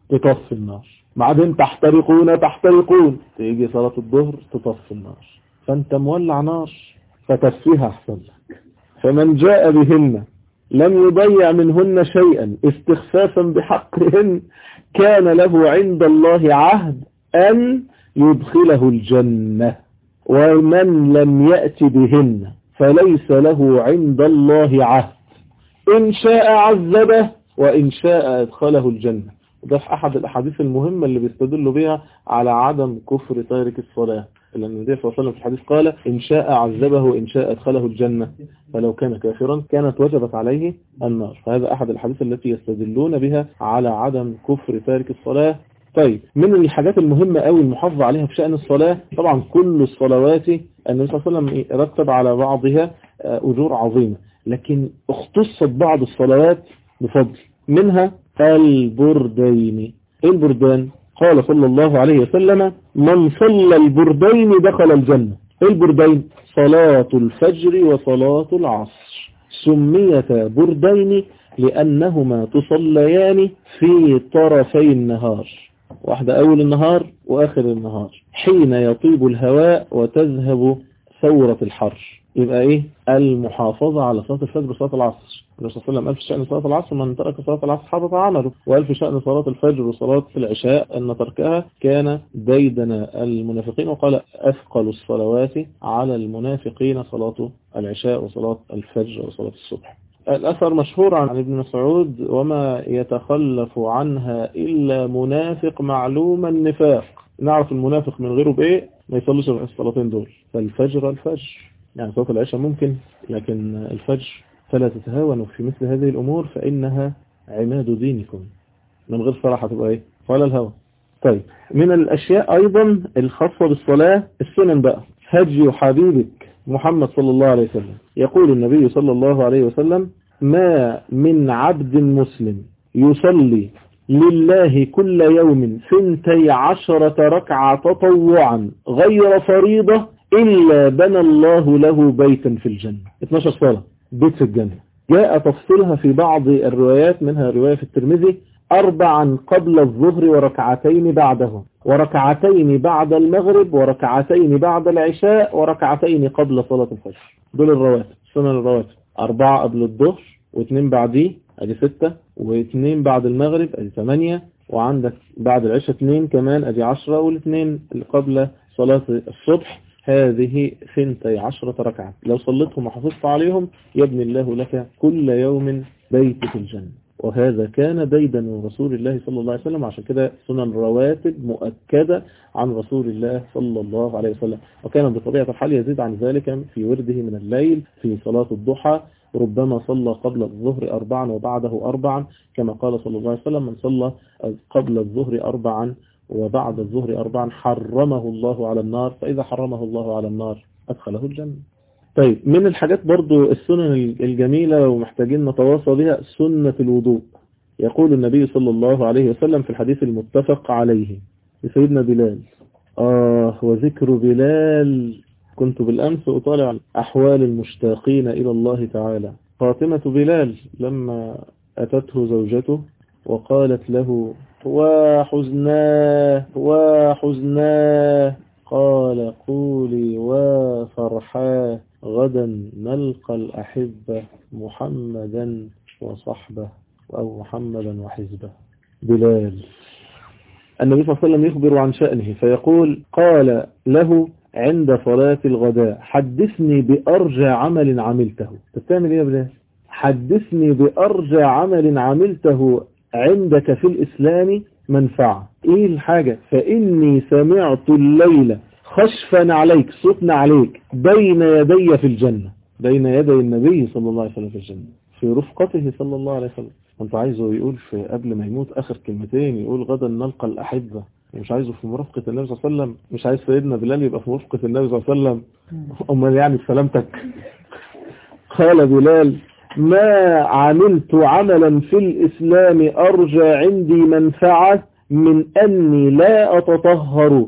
تطفي النار. بعدين تحترقون تحترقون. تيجي صلاة الظهر تطفي النار. فأنت مولع نار فتفيها أحسن لك. فمن جاء بهن لم يضيع منهن شيئا استخفافا بحقهن كان له عند الله عهد أن يدخله الجنة ومن لم يأت بهن فليس له عند الله عهد. إن شاء عذبه وإن شاء أدخله الجنة. في أحد الأحاديث المهمة اللي بيستدلوا بها على عدم كفر تارك الصلاة. النبي صلى الله عليه وسلم في الحديث قال إن شاء عذبه وإن شاء أدخله الجنة. فلو كان كافرا كانت وجبت عليه النار. فهذا أحد الحديث التي يستدلون بها على عدم كفر تارك الصلاة. طيب من الحاجات المهمة قوي المحافظة عليها في شأن الصلاة؟ طبعا كل الصلوات النبي صلى الله عليه وسلم رتب على بعضها أجور عظيمة. لكن اختصت بعض الصلوات بفضل. منها البردين. إيه البردان؟ قال صلى الله عليه وسلم من صلى البردين دخل الجنة. إيه البردين؟ صلاة الفجر وصلاة العصر. سميتا بردين لأنهما تصليان في طرفي النهار. واحدة أول النهار وآخر النهار. حين يطيب الهواء وتذهب ثورة الحر. يبقى إيه؟ المحافظة على صلاة الفجر وصلاة العصر. الرسول صلى الله عليه وسلم قال في شأن صلاة العصر من ترك صلاة العصر حبط عمله. وقال في شأن صلاة الفجر وصلاة العشاء أن تركها كان ديدن المنافقين. وقال أثقل الصلوات على المنافقين صلاة العشاء وصلاة الفجر وصلاة الصبح. الأثر مشهور عن ابن مسعود وما يتخلف عنها إلا منافق معلوم النفاق. نعرف المنافق من غيره بإيه؟ ما يصلوش الصلاتين دول. فالفجر الفجر. يعني صلاة العشاء ممكن لكن الفجر فلا تتهاونوا في مثل هذه الأمور فإنها عماد دينكم. من غير صراحة تبقى إيه؟ ولا الهوى. طيب. من الأشياء أيضا الخاصة بالصلاة السنن بقى. هجي حبيبك محمد صلى الله عليه وسلم. يقول النبي صلى الله عليه وسلم ما من عبد مسلم يصلي لله كل يوم ثنتي عشرة ركعة تطوعا غير فريضة إلا بنى الله له بيتا في الجنة. 12 صلاة. بيت في الجنة. جاء تفصيلها في بعض الروايات منها رواية في الترمذي أربعا قبل الظهر وركعتين بعده وركعتين بعد المغرب وركعتين بعد العشاء وركعتين قبل صلاة الفجر. دول الرواتب سنن الرواتب أربعة قبل الظهر واثنين بعديه أدي ستة واثنين بعد المغرب أدي ثمانية وعندك بعد العشاء اثنين كمان أدي عشرة والاثنين اللي قبل صلاة الصبح. هذه ثنتي عشرة ركعة. لو صليتهم وحفظت عليهم يبني الله لك كل يوم بيت في الجنة. وهذا كان ديدا رسول الله صلى الله عليه وسلم. عشان كده سنن رواتب مؤكدة عن رسول الله صلى الله عليه وسلم. وكان بطبيعة الحال يزيد عن ذلك في ورده من الليل في صلاة الضحى ربما صلى قبل الظهر أربعا وبعده أربعا كما قال صلى الله عليه وسلم من صلى قبل الظهر أربعا وبعد الظهر أربعا حرمه الله على النار فإذا حرمه الله على النار أدخله الجنة. طيب من الحاجات برضو السنن الجميلة ومحتاجين نتواصى بها سنة الوضوء. يقول النبي صلى الله عليه وسلم في الحديث المتفق عليه لسيدنا بلال آه وذكر بلال كنت بالأمس أطالع أحوال المشتاقين إلى الله تعالى. فاطمة بلال لما أتته زوجته وقالت له وحزناه وحزناه قال قولي وفرحاه غدا نلقى الأحبة محمدا وصحبه أو محمدا وحزبه. بلال. النبي صلى الله عليه وسلم يخبر عن شأنه فيقول قال له عند صلاة الغداء حدثني بأرجى عمل عملته. تتعمل إيه يا بلال؟ حدثني بأرجى عمل عملته عندك في الإسلام منفعة. إيه الحاجة؟ فإني سمعت الليلة خشفا عليك صوتنا عليك بين يدي في الجنة. بين يدي النبي صلى الله عليه وسلم في الجنة. في رفقته صلى الله عليه وسلم. انت عايزه يقول في قبل ما يموت آخر كلمتين يقول غدا نلقى الأحبة. مش عايزه في مرافقة النبي صلى الله عليه وسلم مش عايز سيدنا بلال يبقى في مرافقة النبي صلى الله عليه وسلم. أمال يعني بسلامتك قال بلال ما عملت عملا في الإسلام أرجى عندي منفعة من أني لا أتطهر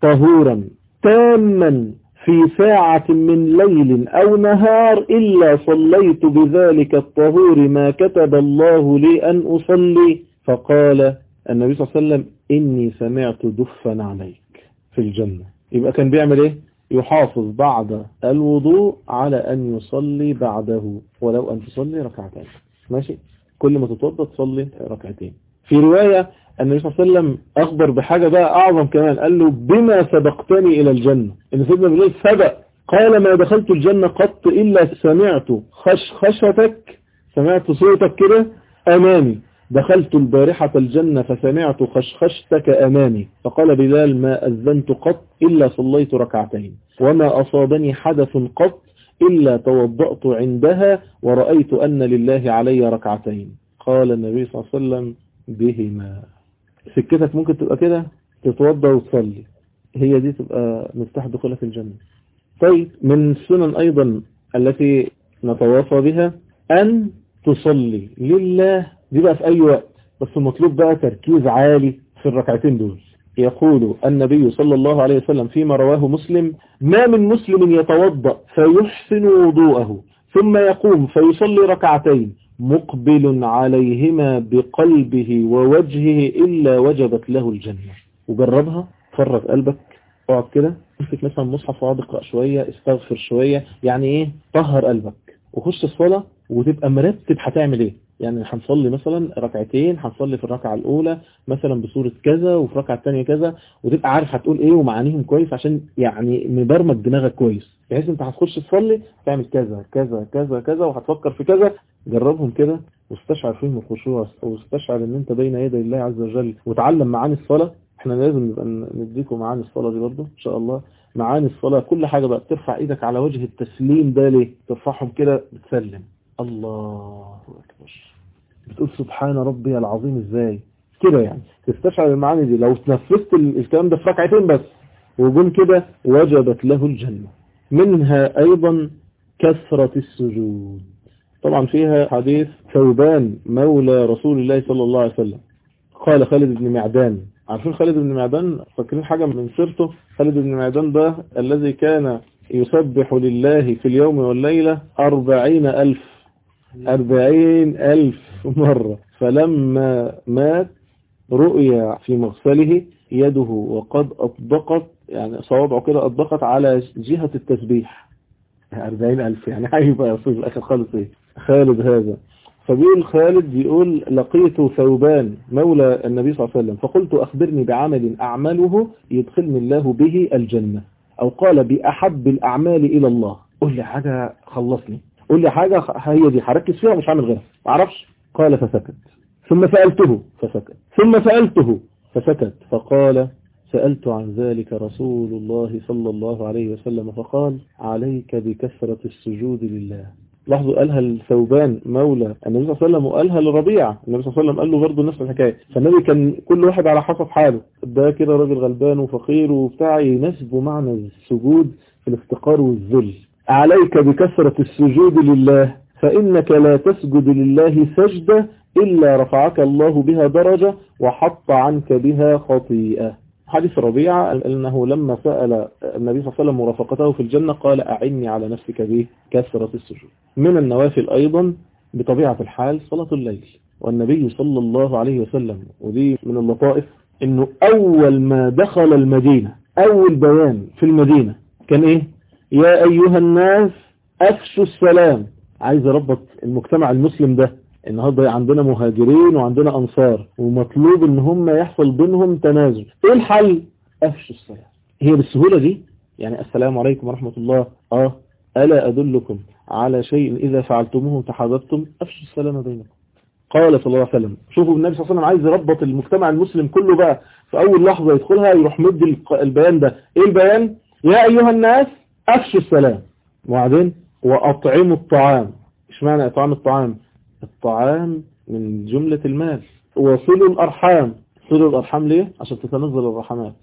طهورا تاما في ساعة من ليل أو نهار إلا صليت بذلك الطهور ما كتب الله لي أن أصلي. فقال النبي صلى الله عليه وسلم إني سمعت دفا عليك في الجنة. يبقى كان بيعمل إيه؟ يحافظ بعد الوضوء على أن يصلي بعده ولو أن تصلي ركعتين. ماشي؟ كل ما تتوضى تصلي ركعتين. في رواية النبي صلى الله عليه وسلم أخبر بحاجة بقى أعظم كمان قال له بما سبقتني إلى الجنة. إن سيدنا بلال سبق. قال ما دخلت الجنة قط إلا سمعت خشخشتك سمعت صوتك كده أمامي. دخلت البارحة الجنة فسمعت خشخشتك أمامي فقال بلال ما أذنت قط إلا صليت ركعتين وما أصابني حدث قط إلا توضأت عندها ورأيت أن لله علي ركعتين. قال النبي صلى الله عليه وسلم بهما. سكتك ممكن تبقى كده؟ تتوضى وتصلي. هي دي تبقى مفتاح دخولك الجنة. طيب من السنن أيضا التي نتواصى بها أن تصلي لله دي بقى في أي وقت بس المطلوب بقى تركيز عالي في الركعتين دول. يقول النبي صلى الله عليه وسلم فيما رواه مسلم ما من مسلم يتوضأ فيحسن وضوءه ثم يقوم فيصلي ركعتين مقبل عليهما بقلبه ووجهه إلا وجبت له الجنة. وجربها؟ فرغ قلبك. اقعد كده. امسك مثلا مصحف واقعد اقرا شوية استغفر شوية. يعني إيه؟ طهر قلبك. وخش الصلاة. وتبقى مرتب هتعمل إيه؟ يعني هنصلي مثلا ركعتين هنصلي في الركعة الأولى مثلا بصورة كذا وفي الركعة الثانية كذا وتبقى عارف هتقول إيه ومعانيهم كويس عشان يعني مبرمج دماغك كويس. بحيث أنت هتخش تصلي تعمل كذا كذا كذا كذا وهتفكر في كذا. جربهم كده واستشعر فيهم الخشوع واستشعر إن أنت بين يدي الله عز وجل وتعلم معاني الصلاة. إحنا لازم نبقى نديكم معاني الصلاة دي برضه إن شاء الله. معاني الصلاة كل حاجة بقى بترفع إيدك على وجه التسليم ده ليه؟ ترفعهم كده بتسلم. الله أكبر. بتقول سبحان ربي العظيم إزاي؟ كده يعني. تستشعر المعاني دي. لو تنفذت الكلام ده في ركعتين بس وجم كده وجبت له الجنة. منها أيضا كثرة السجود. طبعا فيها حديث ثوبان مولى رسول الله صلى الله عليه وسلم. قال خالد بن معدان. عارفين خالد بن معدان؟ فاكرين حاجة من سيرته؟ خالد بن معدان ده الذي كان يسبح لله في اليوم والليلة أربعين ألف أربعين ألف مرة. فلما مات رؤيا في مغسله يده وقد أطبقت يعني صوابعه كده أطبقت على جهة التسبيح. أربعين ألف يعني (laughs) هيبقى في الآخر خالص إيه؟ خالد هذا. فبيقول خالد بيقول لقيت ثوبان مولى النبي صلى الله عليه وسلم فقلت أخبرني بعمل أعمله يدخلني الله به الجنة أو قال بأحب الأعمال إلى الله. قل لي حاجة خلصني. قل لي حاجة هي دي هركز فيها مش هعمل غيرها. ما أعرفش. قال فسكت. ثم سألته فسكت. ثم سألته فسكت. فقال سألت عن ذلك رسول الله صلى الله عليه وسلم فقال عليك بكثرة السجود لله. لاحظوا قالها الثوبان مولى النبي صلى الله عليه وسلم وقالها لربيعة النبي صلى الله عليه وسلم قال له برضه نفس الحكاية. فالنبي كان كل واحد على حسب حاله. ده كده راجل غلبان وفقير وبتاع يناسبه معنى السجود في الافتقار والذل. عليك بكثرة السجود لله فإنك لا تسجد لله سجدة إلا رفعك الله بها درجة وحط عنك بها خطيئة. حديث ربيعة أنه لما سأل النبي صلى الله عليه وسلم مرافقته في الجنة قال أعني على نفسك به كثرة السجود. من النوافل أيضا بطبيعة الحال صلاة الليل. والنبي صلى الله عليه وسلم ودي من اللطائف أنه أول ما دخل المدينة أول بيان في المدينة كان إيه؟ يا أيها الناس أفشوا السلام. عايز ربط المجتمع المسلم ده. النهاردة عندنا مهاجرين وعندنا أنصار ومطلوب إن هم يحصل بينهم تنازل. إيه الحل؟ أفشوا السلام. هي بالسهولة دي؟ يعني السلام عليكم ورحمة الله. آه. ألا أدلكم على شيء إذا فعلتموه تحاببتم؟ أفشوا السلام بينكم. قال صلى الله عليه وسلم. شوفوا النبي صلى الله عليه وسلم عايز يربط المجتمع المسلم كله بقى. في أول لحظة يدخلها يروح مد البيان ده. إيه البيان؟ يا أيها الناس أفشوا السلام. وبعدين وأطعموا الطعام. إيش معنى إطعام الطعام؟ الطعام من جملة المال. وصلوا الأرحام. صلوا الأرحام ليه؟ عشان تتنزل الرحمات.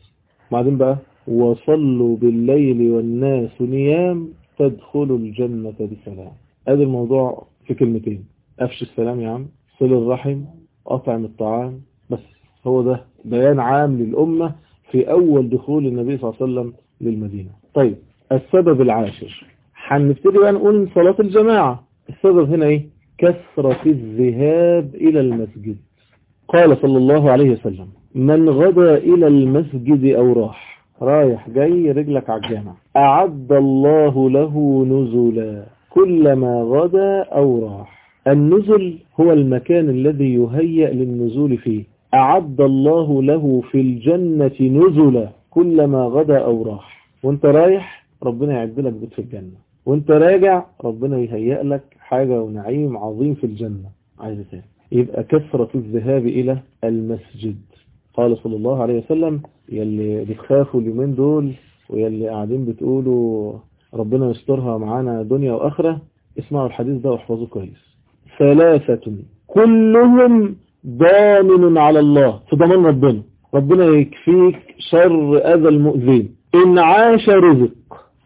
بعدين بقى وصلوا بالليل والناس نيام تدخلوا الجنة بسلام. هذا الموضوع في كلمتين. أفش السلام يا عم. صل الرحم. أطعم الطعام. بس هو ده بيان عام للأمة في أول دخول النبي صلى الله عليه وسلم للمدينة. طيب. السبب العاشر. هنبتدي بقى نقول صلاة الجماعة. السبب هنا إيه؟ كثرة الذهاب إلى المسجد. قال صلى الله عليه وسلم من غدا إلى المسجد أو راح رايح جاي رجلك على الجامع. أعد الله له نزلا كلما غدا أو راح. النزل هو المكان الذي يهيأ للنزول فيه. أعد الله له في الجنة نزلا كلما غدا أو راح. وأنت رايح؟ ربنا يعد لك بيت في الجنة. وانت راجع ربنا يهيئ لك حاجة ونعيم عظيم في الجنة. عايز تاني يبقى كثرة الذهاب إلى المسجد. قال صلى الله عليه وسلم يلي بتخافوا اليومين دول ويلي قاعدين بتقولوا ربنا يسترها معانا دنيا وآخرة اسمعوا الحديث ده واحفظوه كويس. ثلاثة كلهم ضامن على الله. في ضمان ربنا. ربنا يكفيك شر أذى المؤذين. إن عاش رزق.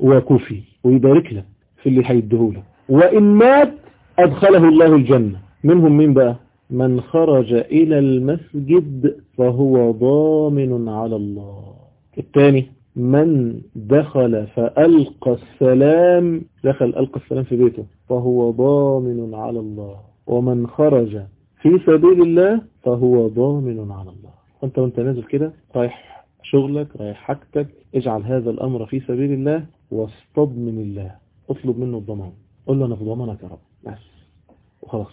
وكفي ويبارك لك في اللي هيديهولك وإن مات أدخله الله الجنة. منهم مين بقى؟ من خرج إلى المسجد فهو ضامن على الله. الثاني من دخل فألقى السلام دخل ألقى السلام في بيته فهو ضامن على الله. ومن خرج في سبيل الله فهو ضامن على الله. أنت وأنت نازل كده رايح شغلك رايح حاجتك اجعل هذا الأمر في سبيل الله واصطد من الله اطلب منه الضمان. قل له أنا في ضمانك يا رب. بس. وخلاص.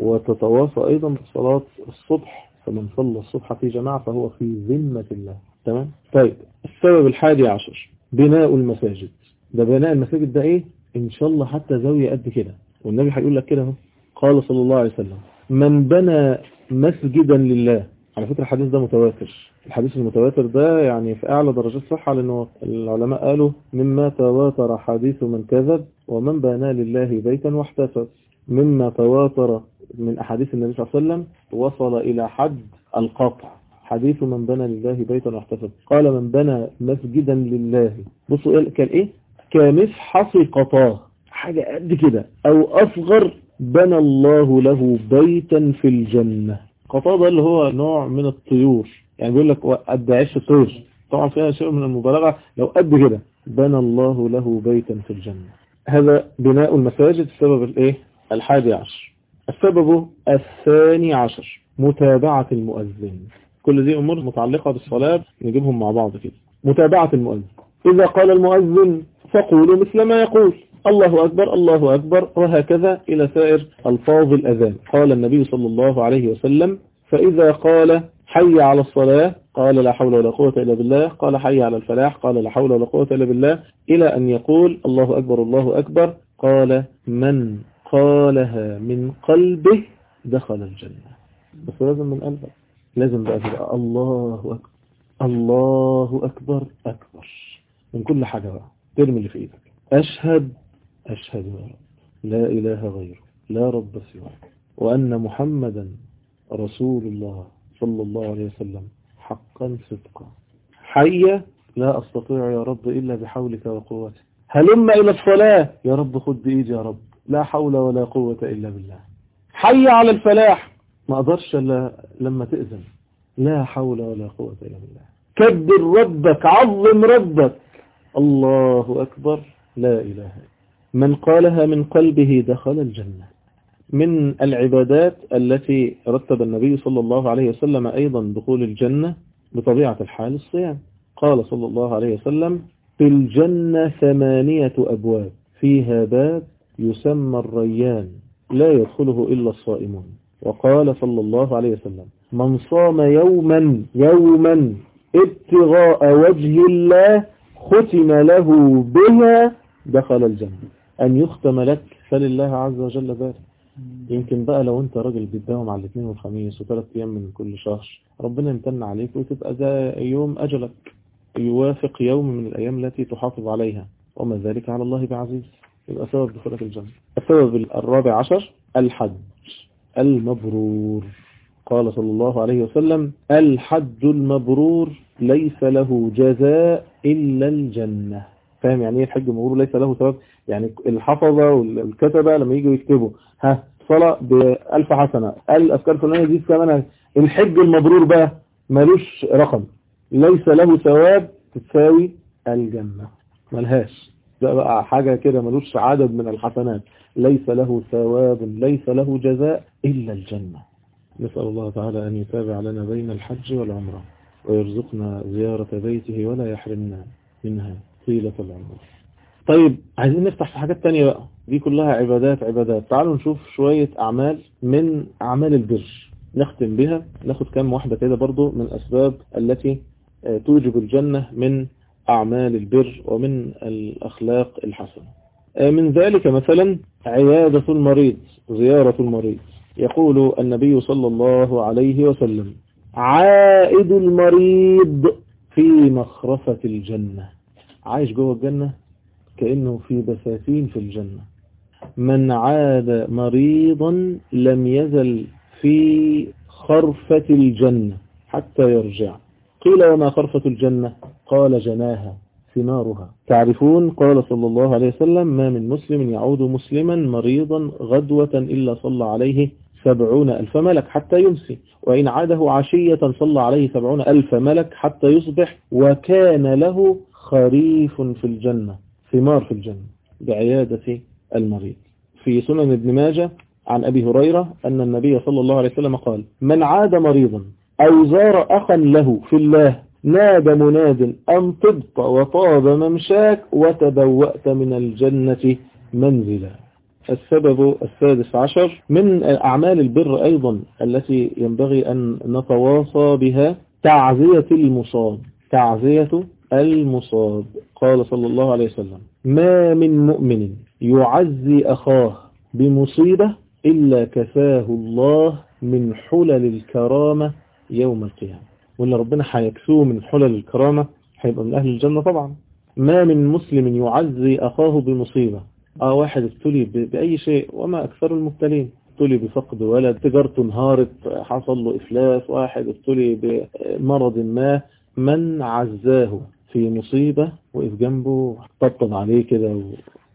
وتتواصى أيضا بصلاة الصبح فمن صلى الصبح في جماعة فهو في ذمة الله. تمام؟ طيب. السبب الحادي عشر بناء المساجد. ده بناء المساجد ده إيه؟ إن شاء الله حتى زاوية قد كده. والنبي هيقول لك كده قال صلى الله عليه وسلم من بنى مسجدا لله على فكرة الحديث ده متواتر. الحديث المتواتر ده يعني في أعلى درجات صحة لأنه العلماء قالوا مما تواتر حديث من كذب ومن بنى لله بيتا واحتسب مما تواتر من أحاديث النبي صلى الله عليه وسلم وصل إلى حد القطع. حديث من بنى لله بيتا واحتسب قال من بنى مسجدا لله. بصوا كان إيه؟ كمفحص قطاه حاجة قد كده. أو أصغر بنى الله له بيتا في الجنة. قطاه ده اللي هو نوع من الطيور. يعني بيقول لك قد عيش الطيور طبعا فيها شيء من المبالغة. لو قد كده بنى الله له بيتا في الجنة. هذا بناء المساجد السبب الإيه؟ الحادي عشر. السبب الثاني عشر. متابعة المؤذن. كل دي أمور متعلقة بالصلاة. نجيبهم مع بعض كده. متابعة المؤذن. إذا قال المؤذن فقولوا مثل ما يقول. الله أكبر الله أكبر وهكذا إلى سائر ألفاظ الأذان. قال النبي صلى الله عليه وسلم فإذا قال حي على الصلاة قال لا حول ولا قوة إلا بالله قال حي على الفلاح قال لا حول ولا قوة إلا بالله إلى أن يقول الله أكبر الله أكبر قال من قالها من قلبه دخل الجنة. بس لازم من قلبك. لازم بقى الله أكبر الله أكبر أكبر. من كل حاجة بقى. ترمي اللي في إيدك. أشهد أشهد لا إله غيره لا رب سواك وأن محمدا رسول الله صلى الله عليه وسلم حقا صدقا. حي لا أستطيع يا رب إلا بحولك وقوتك. هلم إلى الصلاة يا رب خد بإيدي يا رب. لا حول ولا قوة إلا بالله. حي على الفلاح. ما أقدرش إلا لما تأذن. لا حول ولا قوة إلا بالله. كبر ربك عظم ربك. الله أكبر. لا إله من قالها من قلبه دخل الجنة. من العبادات التي رتب النبي صلى الله عليه وسلم أيضا دخول الجنة بطبيعة الحال الصيام. قال صلى الله عليه وسلم في الجنة ثمانية أبواب فيها باب يسمى الريان لا يدخله إلا الصائمون. وقال صلى الله عليه وسلم من صام يوما يوما ابتغاء وجه الله ختم له بها دخل الجنة. أن يختم لك فلله عز وجل ذلك يمكن بقى لو أنت راجل بتداوم على الاثنين والخميس وثلاث أيام من كل شهر ربنا يمتن عليك وتبقى ده يوم أجلك. يوافق يوم من الأيام التي تحافظ عليها. وما ذلك على الله بعزيز. يبقى سبب دخولك الجنة. السبب الرابع عشر الحج. المبرور. قال صلى الله عليه وسلم الحج المبرور ليس له جزاء إلا الجنة. فاهم يعني إيه الحج المبرور ليس له ثواب يعني الحفظة والكتبة لما يجوا يكتبوا. ها صلاة بألف حسنة. الأذكار الفلانية دي كمان الحج المبرور بقى ملوش رقم. ليس له ثواب تساوي الجنة. ملهاش. ده بقى حاجة كده ملوش عدد من الحسنات. ليس له ثواب ليس له جزاء إلا الجنة. نسأل الله تعالى أن يتابع لنا بين الحج والعمرة ويرزقنا زيارة بيته ولا يحرمنا منها. طيلة العمر. طيب عايزين نفتح في حاجات تانية بقى. دي كلها عبادات عبادات. تعالوا نشوف شوية أعمال من أعمال البر. نختم بها. ناخد كام واحدة كده برضو من أسباب التي توجب الجنة من أعمال البر ومن الأخلاق الحسنة. من ذلك مثلا عيادة المريض زيارة المريض. يقول النبي صلى الله عليه وسلم عائد المريض في مخرفة الجنة. عايش جوه الجنة كأنه في بساتين في الجنة. من عاد مريضا لم يزل في خرفة الجنة حتى يرجع. قيل وما خرفة الجنة؟ قال جناها ثمارها. تعرفون قال صلى الله عليه وسلم ما من مسلم يعود مسلما مريضا غدوة إلا صلى عليه سبعون ألف ملك حتى يمسي. وإن عاده عشية صلى عليه سبعون ألف ملك حتى يصبح. وكان له خريف في الجنة ثمار في الجنة بعيادة المريض. في سنن ابن ماجه عن أبي هريرة أن النبي صلى الله عليه وسلم قال من عاد مريضا أو زار أخا له في الله نادى مناد أن طبت وطاب ممشاك وتبوأت من الجنة منزلا. السبب السادس عشر من أعمال البر أيضا التي ينبغي أن نتواصى بها تعزية المصاب تعزية المصاب. قال صلى الله عليه وسلم ما من مؤمن يعزي أخاه بمصيبة إلا كفاه الله من حلل الكرامة يوم القيامة. وإن ربنا حيكسوه من حلل الكرامة هيبقى من أهل الجنة طبعا. ما من مسلم يعزي أخاه بمصيبة. آه واحد ابتلي بأي شيء وما أكثر المبتلين. ابتلي بفقد ولد تجارته انهارت حصل له إفلاس. واحد ابتلي بمرض ما من عزاه. في مصيبة وقف جنبه طبطب عليه كده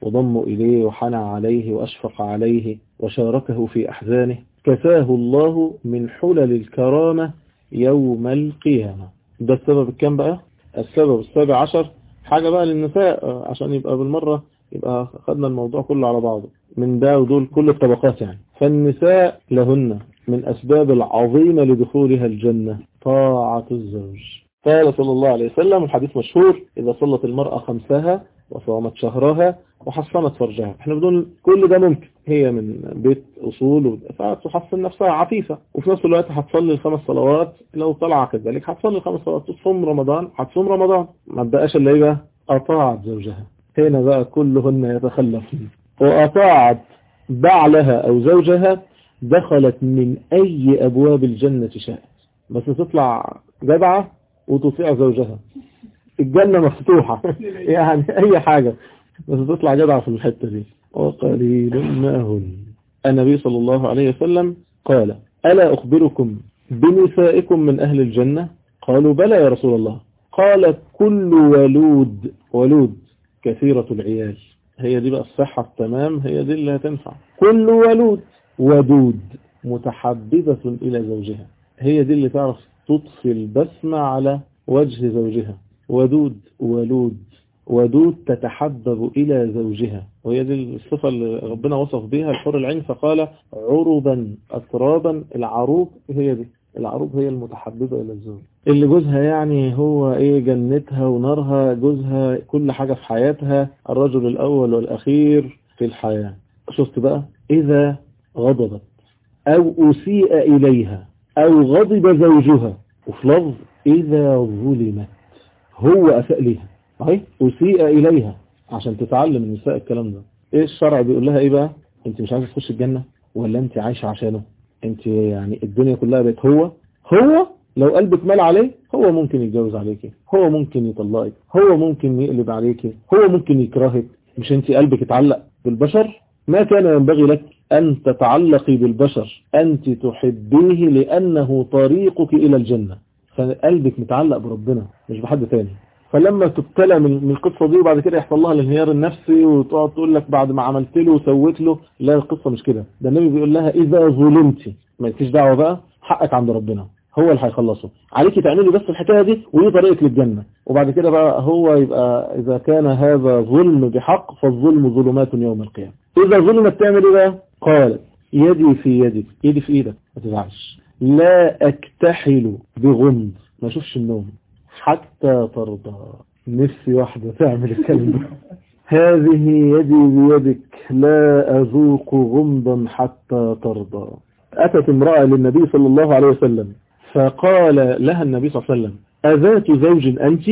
وضمه إليه وحنى عليه وأشفق عليه وشاركه في أحزانه. كفاه الله من حلل الكرامة يوم القيامة. ده السبب الكام بقى؟ السبب السابع عشر. حاجة بقى للنساء عشان يبقى بالمرة يبقى خدنا الموضوع كله على بعضه. من ده ودول كل الطبقات يعني. فالنساء لهن من أسباب العظيمة لدخولها الجنة طاعة الزوج. قال صلى الله عليه وسلم الحديث مشهور إذا صلت المرأة خمسها وصامت شهرها وحصنت فرجها. إحنا بدون كل ده ممكن. هي من بيت أصول فتحصن نفسها عفيفة. وفي نفس الوقت هتصلي الخمس صلوات لو طلع كذلك. هتصلي الخمس صلوات تصوم رمضان هتصوم رمضان. ما بقاش اللي يبقى أطاعت زوجها. هنا بقى كلهن يتخلفن. وأطاعت بعلها أو زوجها دخلت من أي أبواب الجنة شاءت. بس تطلع جدعة وتطيع زوجها. الجنة مفتوحة. (laughs) يعني أي حاجة. بس تطلع جدعة في الحتة دي. وقليل ما هن. النبي صلى الله عليه وسلم قال ألا أخبركم بنسائكم من أهل الجنة؟ قالوا بلى يا رسول الله. قال كل ولود. ولود كثيرة العيال. هي دي بقى الصحة التمام هي دي اللي هتنفع. كل ولود. ودود. متحببة إلى زوجها. هي دي اللي تعرف تطفي البسمة على وجه زوجها. ودود ولود. ودود تتحبب إلى زوجها. وهي دي الصفة اللي ربنا وصف بها الحر العين فقال عربا أترابا العروب هي دي. العروب هي المتحببة إلى الزوج. اللي جوزها يعني هو إيه جنتها ونارها جوزها كل حاجة في حياتها الرجل الأول والأخير في الحياة. شفت بقى؟ إذا غضبت أو أسيء إليها. أو غضب زوجها. وفي لفظ إذا ظلمت. هو أساء ليها. صحيح؟ أسيء إليها. عشان تتعلم النساء الكلام ده. إيه الشرع بيقول لها إيه بقى؟ أنت مش عايزة تخش الجنة؟ ولا أنت عايشة عشانه؟ أنت يعني الدنيا كلها بقت هو؟ هو؟ لو قلبك مال عليه هو ممكن يتجوز عليكي. هو ممكن يطلقك. هو ممكن يقلب عليكي. هو ممكن يكرهك. مش أنت قلبك اتعلق بالبشر؟ ما كان ينبغي لك أن تتعلقي بالبشر. أنت تحبيه لأنه طريقك إلى الجنة. فقلبك متعلق بربنا مش بحد تاني. فلما تبتلى من القصة دي وبعد كده يحصل لها الانهيار النفسي وتقعد تقول لك بعد ما عملت له وسويت له لا القصة مش كده. ده النبي بيقول لها إذا ظلمتي ما يكيش دعوة بقى حقك عند ربنا. هو اللي هيخلصه. عليكي تعملي بس الحكاية دي ودي طريقك للجنة. وبعد كده بقى هو يبقى إذا كان هذا ظلم بحق فالظلم ظلمات يوم القيامة. إذا ظلمت تعمل إيه؟ بقى قالت يدي في يدك يدي في إيدك ما تزعلش. لا أكتحل بغمض ما أشوفش النوم. حتى ترضى. نفسي واحدة تعمل الكلام ده. (laughs) هذه يدي بيدك. لا أذوق غمضا حتى ترضى. أتت امرأة للنبي صلى الله عليه وسلم فقال لها النبي صلى الله عليه وسلم أذات زوج أنت؟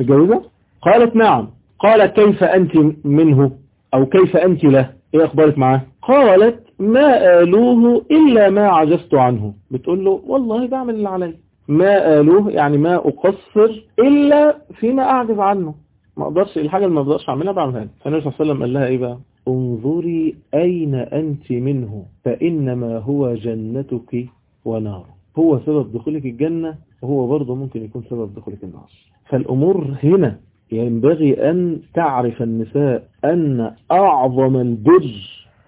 متجوزة؟ قالت نعم. قال كيف أنت منه؟ أو كيف أنت له؟ إيه أخبارك معاه؟ قالت ما آلوه إلا ما عجزت عنه. بتقول له والله بعمل اللي علي ما آلوه يعني ما أقصر إلا فيما أعجز عنه. ما أقدرش الحاجة اللي ما أقدرش أعملها بعملها. فالنبي صلى الله عليه وسلم قال لها إيه بقى؟ انظري أين أنت منه فإنما هو جنتك ونار. هو سبب دخولك الجنة وهو برضه ممكن يكون سبب دخولك النار. فالأمور هنا ينبغي أن تعرف النساء أن أعظم البر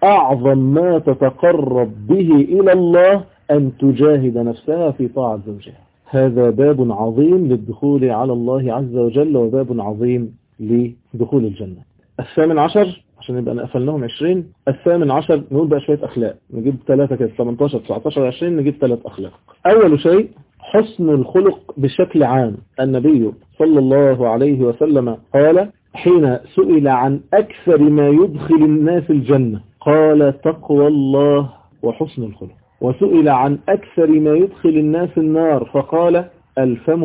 أعظم ما تتقرب به إلى الله أن تجاهد نفسها في طاعة زوجها. هذا باب عظيم للدخول على الله عز وجل وباب عظيم لدخول الجنة. الثامن عشر عشان نبقى قفلناهم 20 الثامن عشر نقول بقى شوية أخلاق. نجيب ثلاثة كده 18 19 20 نجيب ثلاث أخلاق. أول شيء حسن الخلق بشكل عام. النبي صلى الله عليه وسلم قال حين سئل عن أكثر ما يدخل الناس الجنة قال تقوى الله وحسن الخلق. وسئل عن أكثر ما يدخل الناس النار فقال الفم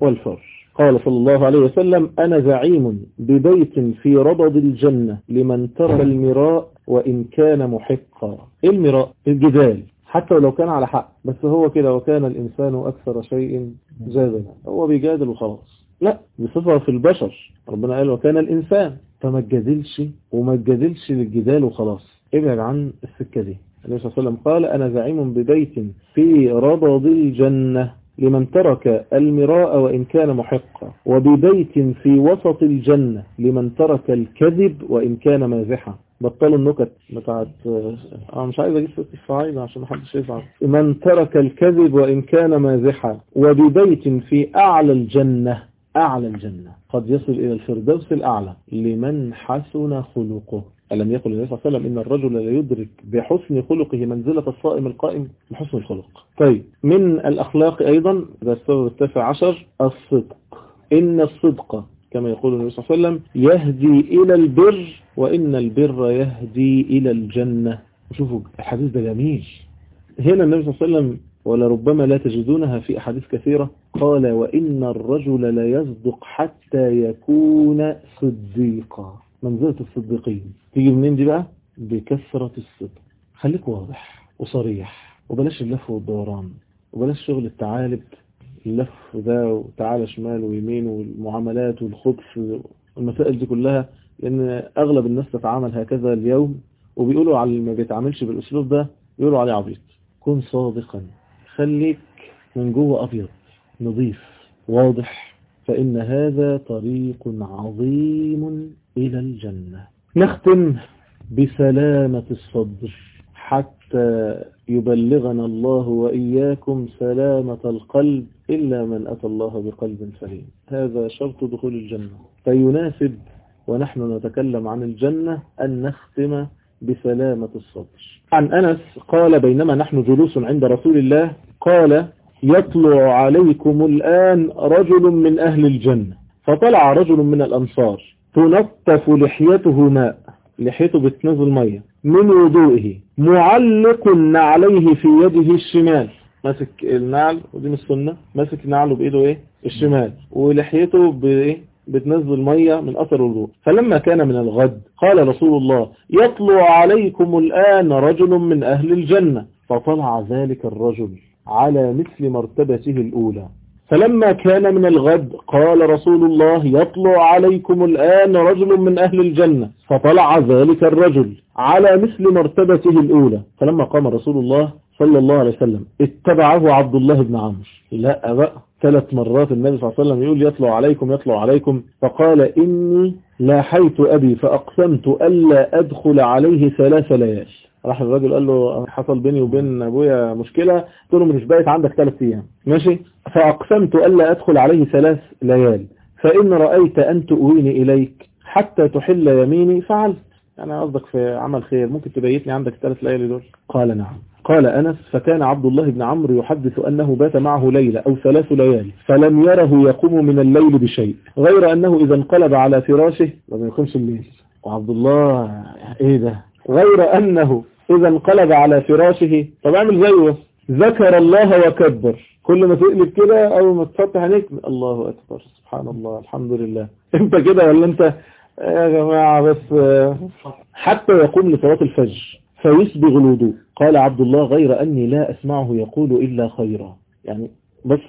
والفرج. قال صلى الله عليه وسلم أنا زعيم ببيت في ربض الجنة لمن ترك المراء وإن كان محقا. المراء؟ الجدال. حتى لو كان على حق. بس هو كده وكان الإنسان أكثر شيء جادلا هو بيجادل وخلاص. لا بصفة في البشر. ربنا قال وكان الإنسان. فما تجادلش وما تجادلش للجدال وخلاص. ابعد عن السكة دي. النبي صلى الله عليه وسلم قال أنا زعيم ببيت في ربض الجنة لمن ترك المراء وإن كان محقا وببيت في وسط الجنة لمن ترك الكذب وإن كان مازحا. بطلوا النكت بتاعت آه مش عايز أجيب ست الصعيد عشان محدش يزعل من ترك الكذب وإن كان مازحا وببيت في أعلى الجنة أعلى الجنة. قد يصل إلى الفردوس الأعلى لمن حسن خلقه. ألم يقل النبي صلى الله عليه وسلم إن الرجل لا يدرك بحسن خلقه منزلة الصائم القائم بحسن الخلق. طيب من الأخلاق أيضا ده السبب التاسع عشر الصدق. إن الصدق كما يقول النبي صلى الله عليه وسلم يهدي إلى البر وإن البر يهدي إلى الجنة. شوفوا الحديث ده جميل. هنا النبي صلى الله عليه وسلم ولربما لا تجدونها في أحاديث كثيرة. قال وإن الرجل لا يصدق حتى يكون صديقا. منزلة الصديقين. تيجي منين دي بقى؟ بكثرة الصدق. خليك واضح وصريح وبلاش اللف والدوران وبلاش شغل التعالب. اللف ده وتعالى شمال ويمين والمعاملات والخبث والمسائل دي كلها لأن أغلب الناس تتعامل هكذا اليوم وبيقولوا على اللي ما بيتعاملش بالأسلوب ده يقولوا عليه عبيط. كن صادقا. خليك من جوه أبيض نظيف واضح فإن هذا طريق عظيم إلى الجنة. نختم بسلامة الصدر. حتى يبلغنا الله وإياكم سلامة القلب إلا من أتى الله بقلب سليم. هذا شرط دخول الجنة. فيناسب ونحن نتكلم عن الجنة أن نختم بسلامة الصدر عن أنس قال بينما نحن جلوس عند رسول الله قال يطلع عليكم الآن رجل من أهل الجنة. فطلع رجل من الأنصار تنطف لحيته ماء. لحيته بتنزل مية. من وضوئه. معلق نعليه في يده الشمال. ماسك النعل ودي من السنة ماسك نعله بإيده إيه؟ الشمال. ولحيته بإيه؟ بتنزل مية من أثر الوضوء. فلما كان من الغد قال رسول الله يطلع عليكم الآن رجل من أهل الجنة. فطلع ذلك الرجل على مثل مرتبته الأولى. فلما كان من الغد قال رسول الله يطلع عليكم الآن رجل من أهل الجنة فطلع ذلك الرجل على مثل مرتبته الأولى. فلما قام رسول الله صلى الله عليه وسلم اتبعه عبد الله بن عمرو. لا بقى ثلاث مرات النبي صلى الله عليه وسلم يقول يطلع عليكم يطلع عليكم. فقال إني لاحيت أبي فأقسمت ألا أدخل عليه ثلاث ليال. راح الراجل قال له حصل بيني وبين أبويا مشكلة. قلت له مش بايت عندك ثلاث أيام. ماشي؟ فأقسمت الا أدخل عليه ثلاث ليال. فإن رأيت أن تؤويني إليك حتى تحل يميني فعلت. أنا قصدك في عمل خير. ممكن تبيتني عندك الثلاث ليالي دول؟ قال نعم. قال أنس فكان عبد الله بن عمرو يحدث أنه بات معه ليلة أو ثلاث ليال فلم يره يقوم من الليل بشيء غير أنه إذا انقلب على فراشه لم يقومش الليل. وعبد الله إيه ده؟ غير أنه إذا انقلب على فراشه. طب أعمل زيه. ذكر الله وكبر. كل ما تقلب كده أول ما تفتح عينيك الله أكبر. سبحان الله الحمد لله. (laughs) أنت كده ولا أنت؟ يا جماعة بس حتى يقوم لصلاة الفجر فيسبغ الوضوء. قال عبد الله غير أني لا أسمعه يقول إلا خيرا. يعني بس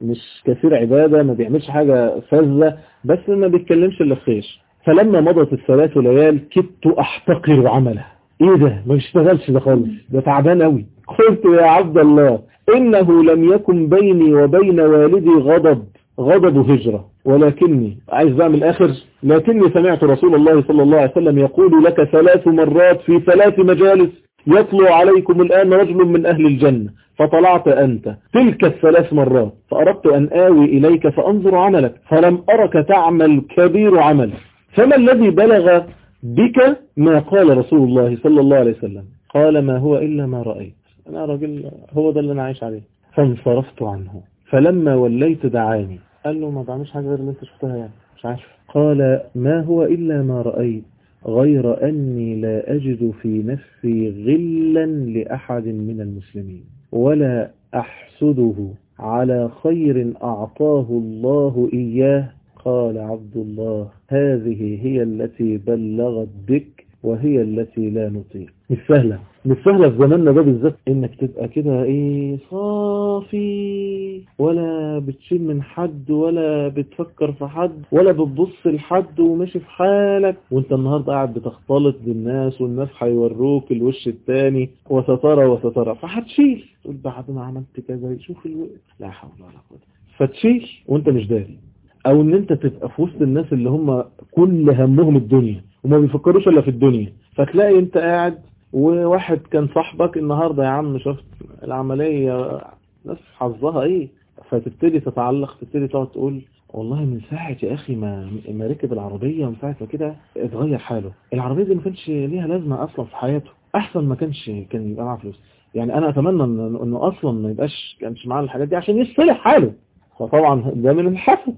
مش كثير عبادة ما بيعملش حاجة فذة بس ما بيتكلمش إلا خير. فلما مضت الثلاث ليال كدت أحتقر عمله. إيه ده؟ ما بيشتغلش ده خالص. ده تعبان قوي قلت يا عبد الله إنه لم يكن بيني وبين والدي غضب. غضب هجرة. ولكني عايز بقى من الآخر لكني سمعت رسول الله صلى الله عليه وسلم يقول لك ثلاث مرات في ثلاث مجالس يطلع عليكم الآن رجل من أهل الجنة. فطلعت أنت. تلك الثلاث مرات. فأردت أن آوي إليك فأنظر عملك. فلم أرك تعمل كبير عمل. فما الذي بلغ بك ما قال رسول الله صلى الله عليه وسلم. قال ما هو إلا ما رأيت. أنا راجل هو ده اللي أنا عايش عليه. فانصرفت عنه. فلما وليت دعاني. قال له ما بعملش حاجة غير اللي أنت شفتها يعني. مش عارف. قال ما هو إلا ما رأيت. غير أني لا أجد في نفسي غلا لأحد من المسلمين. ولا أحسده. على خير أعطاه الله إياه. قال عبد الله. هذه هي التي بلغت بك وهي التي لا نطيق. مش سهلة. مش سهلة في زماننا ده بالذات إنك تبقى كده إيه صافي ولا بتشيل من حد ولا بتفكر في حد ولا بتبص لحد وماشي في حالك. وأنت النهاردة قاعد بتختلط بالناس والناس هيوروك الوش التاني وسترى وسترى. فهتشيل. تقول بعد ما عملت كذا شوف الوقت لا حول ولا قوة. فتشيل. وأنت مش داري. أو إن أنت تبقى في وسط الناس اللي هم كل همهم الدنيا وما بيفكروش إلا في الدنيا. فتلاقي أنت قاعد وواحد كان صاحبك النهاردة يا عم شفت العملية ناس حظها إيه؟ فتبتدي تتعلق تبتدي تقعد تقول والله من ساعة يا أخي ما ما ركب العربية ومن ساعة كده اتغير حاله. العربية دي ما كانش ليها لازمة أصلا في حياته أحسن ما كانش كان يبقى معاه فلوس. يعني أنا أتمنى إنه أصلا ما يبقاش كانش معاه الحاجات دي عشان يصلح حاله. فطبعا ده من الحسد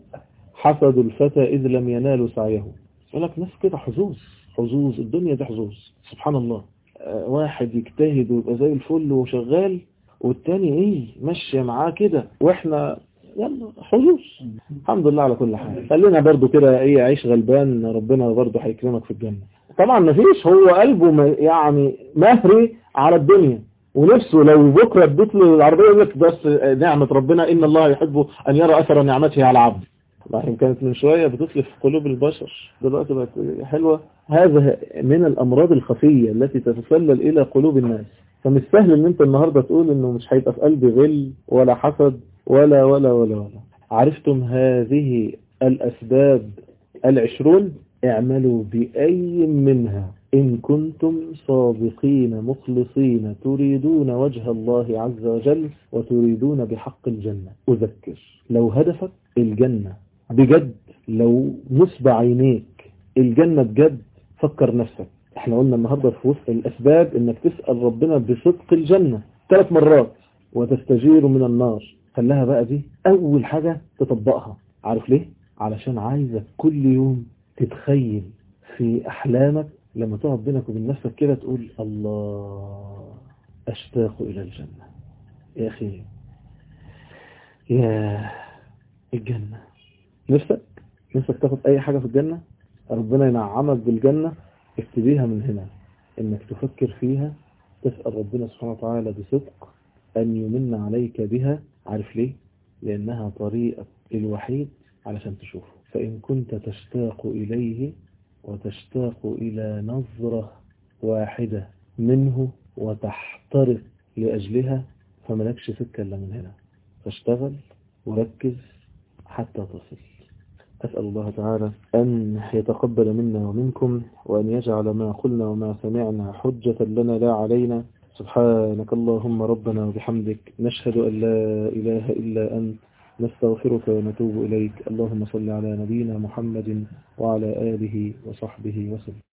حسد الفتى إذ لم ينالوا سعيه. يقول لك ناس كده حظوظ حظوظ الدنيا دي حظوظ. سبحان الله. آه واحد يجتهد ويبقى زي الفل وشغال والتاني إيه ماشية معاه كده وإحنا يلا حظوظ. الحمد لله على كل حال. خلينا برضو كده إيه عيش غلبان ربنا برضو هيكرمك في الجنة. طبعا مفيش هو قلبه يعني مهري على الدنيا. ونفسه لو بكرة اديت له العربية يقول لك بس نعمة ربنا إن الله يحب أن يرى أثر نعمته على عبده. لكن كانت من شوية بتتلف قلوب البشر. دلوقتي بقت حلوة. هذا من الأمراض الخفية التي تتسلل إلى قلوب الناس. فمش سهل إن أنت النهاردة تقول إنه مش هيبقى في قلبي غل ولا حسد ولا ولا ولا ولا. عرفتم هذه الأسباب العشرون؟ اعملوا بأي منها. إن كنتم صادقين مخلصين تريدون وجه الله عز وجل وتريدون بحق الجنة. أذكر. لو هدفك الجنة. بجد لو نصب عينيك الجنة بجد فكر نفسك. إحنا قلنا النهاردة في وسط الأسباب إنك تسأل ربنا بصدق الجنة ثلاث مرات وتستجير من النار. خلها بقى دي أول حاجة تطبقها. عارف ليه؟ علشان عايزك كل يوم تتخيل في أحلامك. لما تقعد بينك وبين نفسك كده تقول الله أشتاق إلى الجنة. يا أخي يا الجنة. نفسك؟ نفسك تاخد أي حاجة في الجنة؟ ربنا ينعمك بالجنة اكتبيها من هنا. إنك تفكر فيها تسأل ربنا سبحانه وتعالى بصدق أن يمن عليك بها. عارف ليه؟ لأنها طريقك الوحيد علشان تشوفه. فإن كنت تشتاق إليه وتشتاق إلى نظرة واحدة منه وتحترق لأجلها فملكش سكة إلا من هنا. فاشتغل وركز حتى تصل. أسأل الله تعالى أن يتقبل منا ومنكم وأن يجعل ما قلنا وما سمعنا حجة لنا لا علينا. سبحانك اللهم ربنا وبحمدك نشهد أن لا إله إلا أنت. نستغفرك ونتوب إليك. اللهم صل على نبينا محمد وعلى آله وصحبه وسلم.